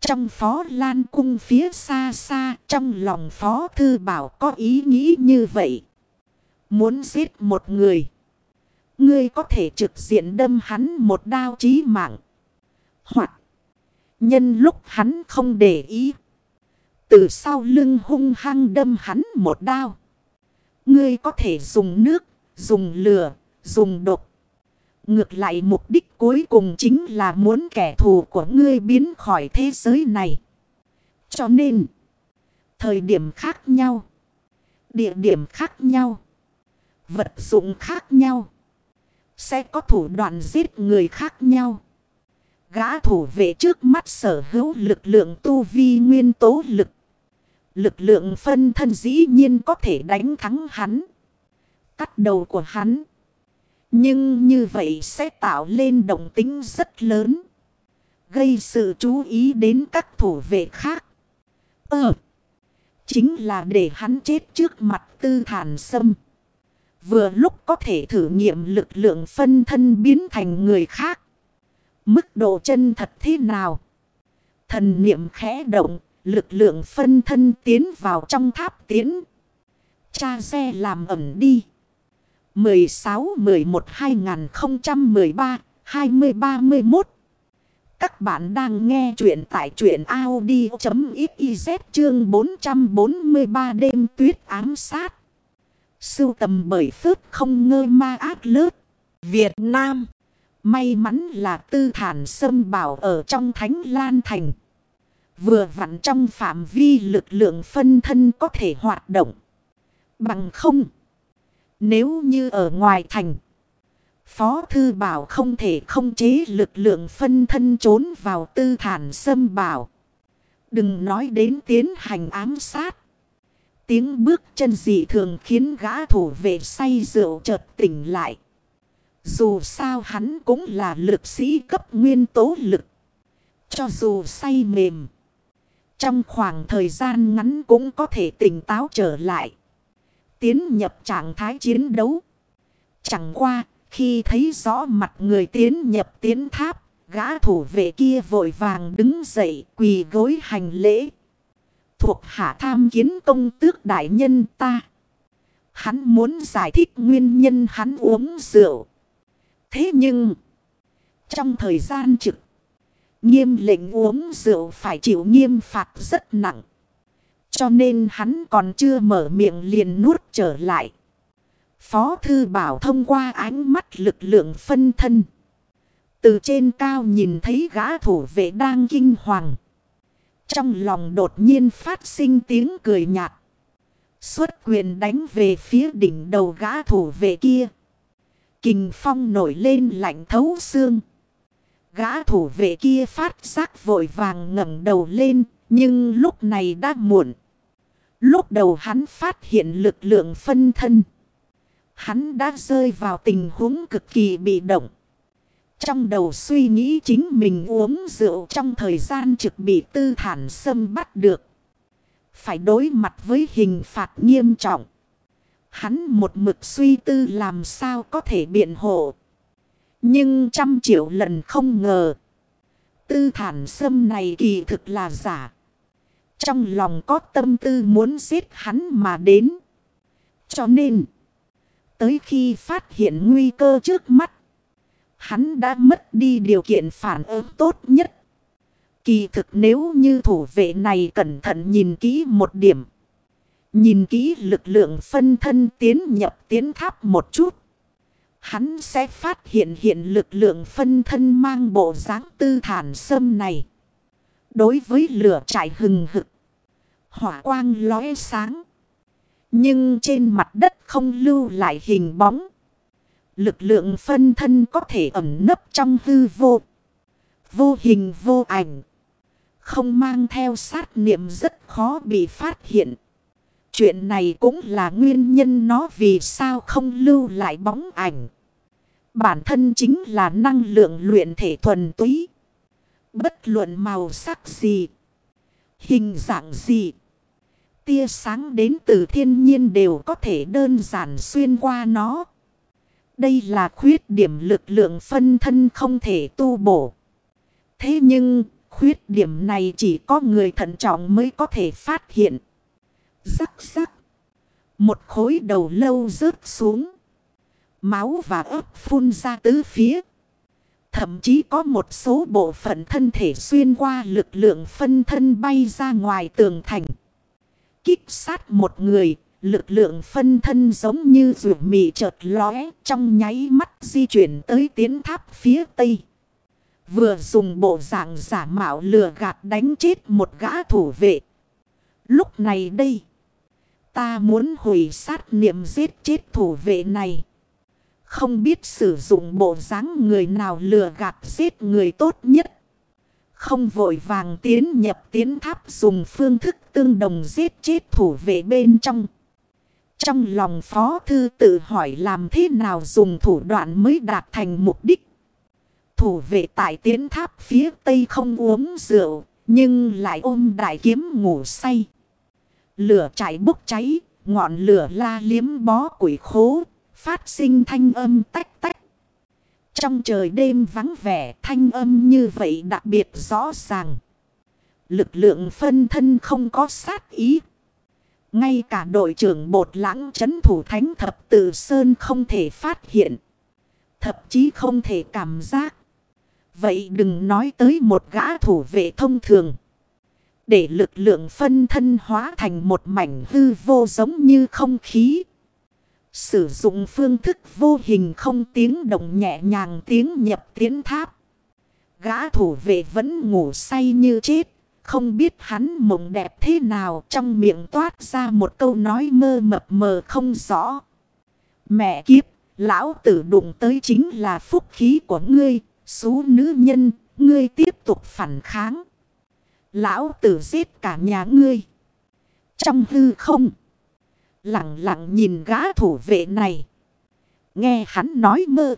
[SPEAKER 1] Trong phó lan cung phía xa xa, trong lòng phó thư bảo có ý nghĩ như vậy. Muốn giết một người. Ngươi có thể trực diện đâm hắn một đao chí mạng. Hoặc, nhân lúc hắn không để ý. Từ sau lưng hung hăng đâm hắn một đao. Ngươi có thể dùng nước, dùng lửa, dùng độc. Ngược lại mục đích cuối cùng chính là muốn kẻ thù của ngươi biến khỏi thế giới này. Cho nên, thời điểm khác nhau, địa điểm khác nhau, vật dụng khác nhau, sẽ có thủ đoạn giết người khác nhau. Gã thủ vệ trước mắt sở hữu lực lượng tu vi nguyên tố lực. Lực lượng phân thân dĩ nhiên có thể đánh thắng hắn. Cắt đầu của hắn. Nhưng như vậy sẽ tạo lên động tính rất lớn. Gây sự chú ý đến các thủ vệ khác. Ờ. Chính là để hắn chết trước mặt tư thản sâm. Vừa lúc có thể thử nghiệm lực lượng phân thân biến thành người khác. Mức độ chân thật thế nào? Thần niệm khẽ động, lực lượng phân thân tiến vào trong tháp tiến. Cha xe làm ẩm đi. 16-11-2013-2031 Các bạn đang nghe chuyện tại truyện Audi.xyz chương 443 đêm tuyết ám sát. Sưu tầm bởi phước không ngơ ma ác lớp. Việt Nam. May mắn là tư thản sâm bảo ở trong Thánh Lan Thành. Vừa vặn trong phạm vi lực lượng phân thân có thể hoạt động. Bằng không. Nếu như ở ngoài thành. Phó Thư Bảo không thể không chế lực lượng phân thân trốn vào tư thản sâm bảo. Đừng nói đến tiến hành ám sát. Tiếng bước chân dị thường khiến gã thủ vệ say rượu chợt tỉnh lại. Dù sao hắn cũng là lực sĩ cấp nguyên tố lực. Cho dù say mềm. Trong khoảng thời gian ngắn cũng có thể tỉnh táo trở lại. Tiến nhập trạng thái chiến đấu. Chẳng qua, khi thấy rõ mặt người tiến nhập tiến tháp, gã thủ vệ kia vội vàng đứng dậy quỳ gối hành lễ. Thuộc hạ tham kiến công tước đại nhân ta. Hắn muốn giải thích nguyên nhân hắn uống rượu. Thế nhưng, trong thời gian trực, nghiêm lệnh uống rượu phải chịu nghiêm phạt rất nặng. Cho nên hắn còn chưa mở miệng liền nuốt trở lại. Phó thư bảo thông qua ánh mắt lực lượng phân thân. Từ trên cao nhìn thấy gã thủ vệ đang kinh hoàng. Trong lòng đột nhiên phát sinh tiếng cười nhạt. Xuất quyền đánh về phía đỉnh đầu gã thủ vệ kia. Kình phong nổi lên lạnh thấu xương. Gã thủ vệ kia phát giác vội vàng ngẩng đầu lên. Nhưng lúc này đã muộn. Lúc đầu hắn phát hiện lực lượng phân thân. Hắn đã rơi vào tình huống cực kỳ bị động. Trong đầu suy nghĩ chính mình uống rượu trong thời gian trực bị tư thản xâm bắt được. Phải đối mặt với hình phạt nghiêm trọng. Hắn một mực suy tư làm sao có thể biện hộ. Nhưng trăm triệu lần không ngờ. Tư thản sâm này kỳ thực là giả. Trong lòng có tâm tư muốn giết hắn mà đến. Cho nên. Tới khi phát hiện nguy cơ trước mắt. Hắn đã mất đi điều kiện phản ứng tốt nhất. Kỳ thực nếu như thủ vệ này cẩn thận nhìn kỹ một điểm. Nhìn kỹ lực lượng phân thân tiến nhập tiến tháp một chút. Hắn sẽ phát hiện hiện lực lượng phân thân mang bộ dáng tư thản sâm này. Đối với lửa trại hừng hực. Hỏa quang lóe sáng. Nhưng trên mặt đất không lưu lại hình bóng. Lực lượng phân thân có thể ẩn nấp trong hư vô. Vô hình vô ảnh. Không mang theo sát niệm rất khó bị phát hiện. Chuyện này cũng là nguyên nhân nó vì sao không lưu lại bóng ảnh. Bản thân chính là năng lượng luyện thể thuần túy. Bất luận màu sắc gì. Hình dạng gì. Tia sáng đến từ thiên nhiên đều có thể đơn giản xuyên qua nó. Đây là khuyết điểm lực lượng phân thân không thể tu bổ. Thế nhưng, khuyết điểm này chỉ có người thận trọng mới có thể phát hiện. Rắc rắc. Một khối đầu lâu rớt xuống. Máu và ớt phun ra tứ phía. Thậm chí có một số bộ phận thân thể xuyên qua lực lượng phân thân bay ra ngoài tường thành. Kích sát một người, lực lượng phân thân giống như rượu mì chợt lóe trong nháy mắt di chuyển tới tiến tháp phía tây. Vừa dùng bộ dạng giả mạo lừa gạt đánh chết một gã thủ vệ. Lúc này đây, ta muốn hủy sát niệm giết chết thủ vệ này. Không biết sử dụng bộ dáng người nào lừa gạt giết người tốt nhất. Không vội vàng tiến nhập tiến tháp dùng phương thức tương đồng giết chết thủ vệ bên trong. Trong lòng phó thư tự hỏi làm thế nào dùng thủ đoạn mới đạt thành mục đích. Thủ vệ tại tiến tháp phía tây không uống rượu, nhưng lại ôm đại kiếm ngủ say. Lửa chảy bốc cháy, ngọn lửa la liếm bó quỷ khố, phát sinh thanh âm tách tách. Trong trời đêm vắng vẻ thanh âm như vậy đặc biệt rõ ràng. Lực lượng phân thân không có sát ý. Ngay cả đội trưởng bột lãng chấn thủ thánh thập tử sơn không thể phát hiện. Thậm chí không thể cảm giác. Vậy đừng nói tới một gã thủ vệ thông thường. Để lực lượng phân thân hóa thành một mảnh hư vô giống như không khí. Sử dụng phương thức vô hình không tiếng động nhẹ nhàng tiếng nhập tiến tháp. Gã thủ vệ vẫn ngủ say như chết. Không biết hắn mộng đẹp thế nào trong miệng toát ra một câu nói mơ mập mờ không rõ. Mẹ kiếp, lão tử đụng tới chính là phúc khí của ngươi, số nữ nhân, ngươi tiếp tục phản kháng. Lão tử giết cả nhà ngươi. Trong hư không. Lặng lặng nhìn gã thủ vệ này. Nghe hắn nói mơ.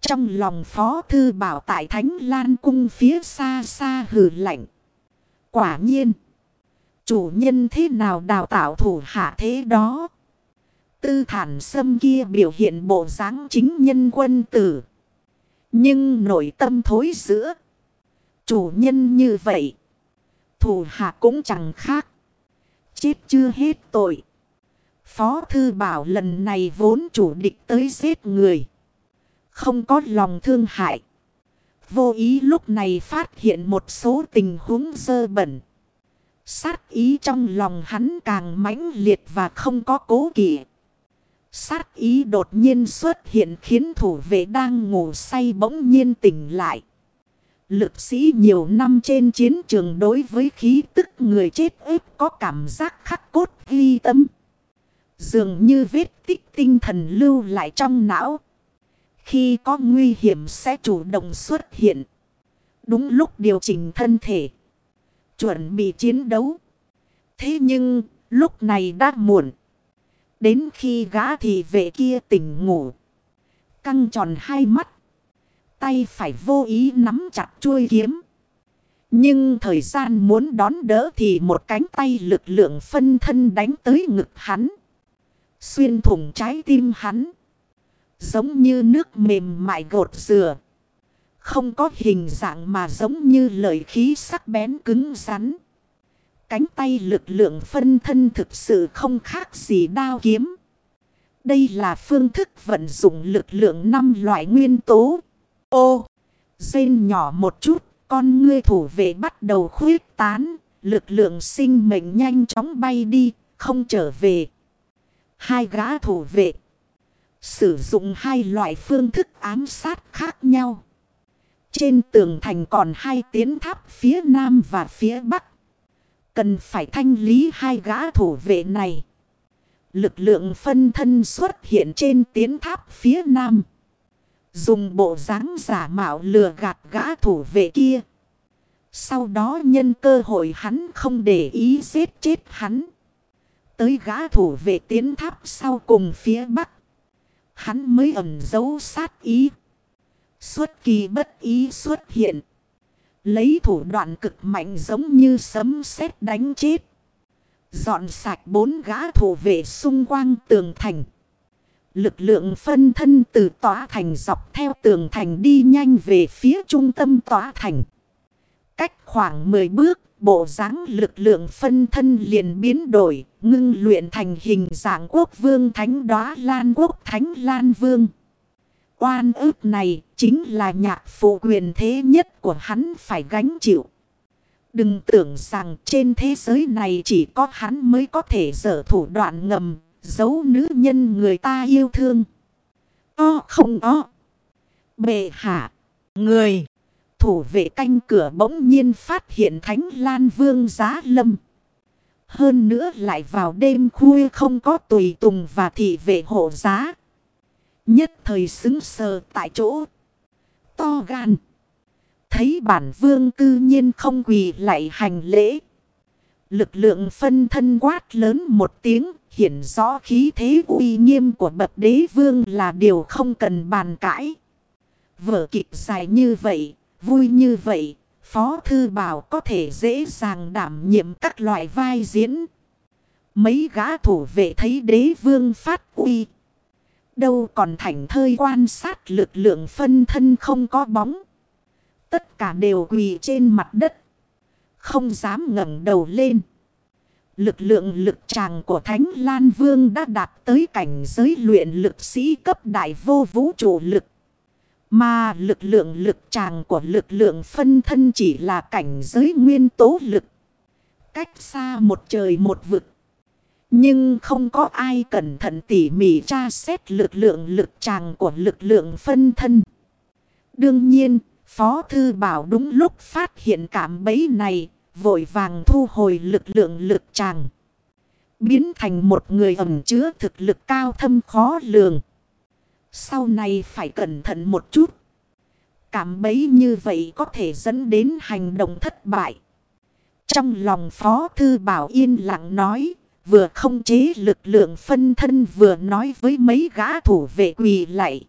[SPEAKER 1] Trong lòng phó thư bảo tại Thánh Lan cung phía xa xa hừ lạnh. Quả nhiên. Chủ nhân thế nào đào tạo thủ hạ thế đó. Tư thản sâm kia biểu hiện bộ dáng chính nhân quân tử. Nhưng nội tâm thối giữa. Chủ nhân như vậy. Thủ hạ cũng chẳng khác. Chết chưa hết tội. Phó Thư Bảo lần này vốn chủ địch tới giết người. Không có lòng thương hại. Vô ý lúc này phát hiện một số tình huống dơ bẩn. Sát ý trong lòng hắn càng mãnh liệt và không có cố kỵ. Sát ý đột nhiên xuất hiện khiến thủ vệ đang ngủ say bỗng nhiên tỉnh lại. Lực sĩ nhiều năm trên chiến trường đối với khí tức người chết ếp có cảm giác khắc cốt ghi tâm. Dường như vết tích tinh thần lưu lại trong não. Khi có nguy hiểm sẽ chủ động xuất hiện. Đúng lúc điều chỉnh thân thể. Chuẩn bị chiến đấu. Thế nhưng, lúc này đã muộn. Đến khi gã thì vệ kia tỉnh ngủ. Căng tròn hai mắt. Tay phải vô ý nắm chặt chuôi kiếm. Nhưng thời gian muốn đón đỡ thì một cánh tay lực lượng phân thân đánh tới ngực hắn. Xuyên thủng trái tim hắn. Giống như nước mềm mại gột dừa. Không có hình dạng mà giống như lời khí sắc bén cứng rắn. Cánh tay lực lượng phân thân thực sự không khác gì đao kiếm. Đây là phương thức vận dụng lực lượng năm loại nguyên tố. Ô, dên nhỏ một chút, con ngươi thủ vệ bắt đầu khuyết tán, lực lượng sinh mệnh nhanh chóng bay đi, không trở về. Hai gã thủ vệ. Sử dụng hai loại phương thức ám sát khác nhau. Trên tường thành còn hai tiến tháp phía nam và phía bắc. Cần phải thanh lý hai gã thủ vệ này. Lực lượng phân thân xuất hiện trên tiến tháp phía nam. Dùng bộ dáng giả mạo lừa gạt gã thủ vệ kia. Sau đó nhân cơ hội hắn không để ý giết chết hắn. Tới gã thủ vệ tiến tháp sau cùng phía bắc. Hắn mới ẩn giấu sát ý. Xuất kỳ bất ý xuất hiện. Lấy thủ đoạn cực mạnh giống như sấm sét đánh chết. Dọn sạch bốn gã thủ vệ xung quanh tường thành. Lực lượng phân thân từ tòa thành dọc theo tường thành đi nhanh về phía trung tâm tòa thành. Cách khoảng 10 bước, bộ dáng lực lượng phân thân liền biến đổi, ngưng luyện thành hình dạng quốc vương thánh đóa lan quốc thánh lan vương. Oan ức này chính là nhạc phụ quyền thế nhất của hắn phải gánh chịu. Đừng tưởng rằng trên thế giới này chỉ có hắn mới có thể dở thủ đoạn ngầm, giấu nữ nhân người ta yêu thương. O không o. Bệ hạ. Người. Thủ vệ canh cửa bỗng nhiên phát hiện Thánh Lan Vương giá lâm. Hơn nữa lại vào đêm khuya không có tùy tùng và thị vệ hộ giá. Nhất thời xứng sờ tại chỗ. To gan. Thấy bản vương cư nhiên không quỳ lại hành lễ. Lực lượng phân thân quát lớn một tiếng. Hiển rõ khí thế uy nghiêm của bậc đế vương là điều không cần bàn cãi. Vở kịch dài như vậy, vui như vậy, Phó Thư Bảo có thể dễ dàng đảm nhiệm các loại vai diễn. Mấy gã thủ vệ thấy đế vương phát uy. Đâu còn thành thơi quan sát lực lượng phân thân không có bóng. Tất cả đều quỳ trên mặt đất. Không dám ngẩng đầu lên. Lực lượng lực tràng của Thánh Lan Vương đã đạt tới cảnh giới luyện lực sĩ cấp đại vô vũ trụ lực. Mà lực lượng lực tràng của lực lượng phân thân chỉ là cảnh giới nguyên tố lực. Cách xa một trời một vực. Nhưng không có ai cẩn thận tỉ mỉ tra xét lực lượng lực tràng của lực lượng phân thân. Đương nhiên, Phó Thư Bảo đúng lúc phát hiện cảm bấy này, vội vàng thu hồi lực lượng lực tràng. Biến thành một người ẩm chứa thực lực cao thâm khó lường. Sau này phải cẩn thận một chút. Cảm bấy như vậy có thể dẫn đến hành động thất bại. Trong lòng Phó Thư Bảo yên lặng nói, vừa không chế lực lượng phân thân vừa nói với mấy gã thủ vệ quỳ lại.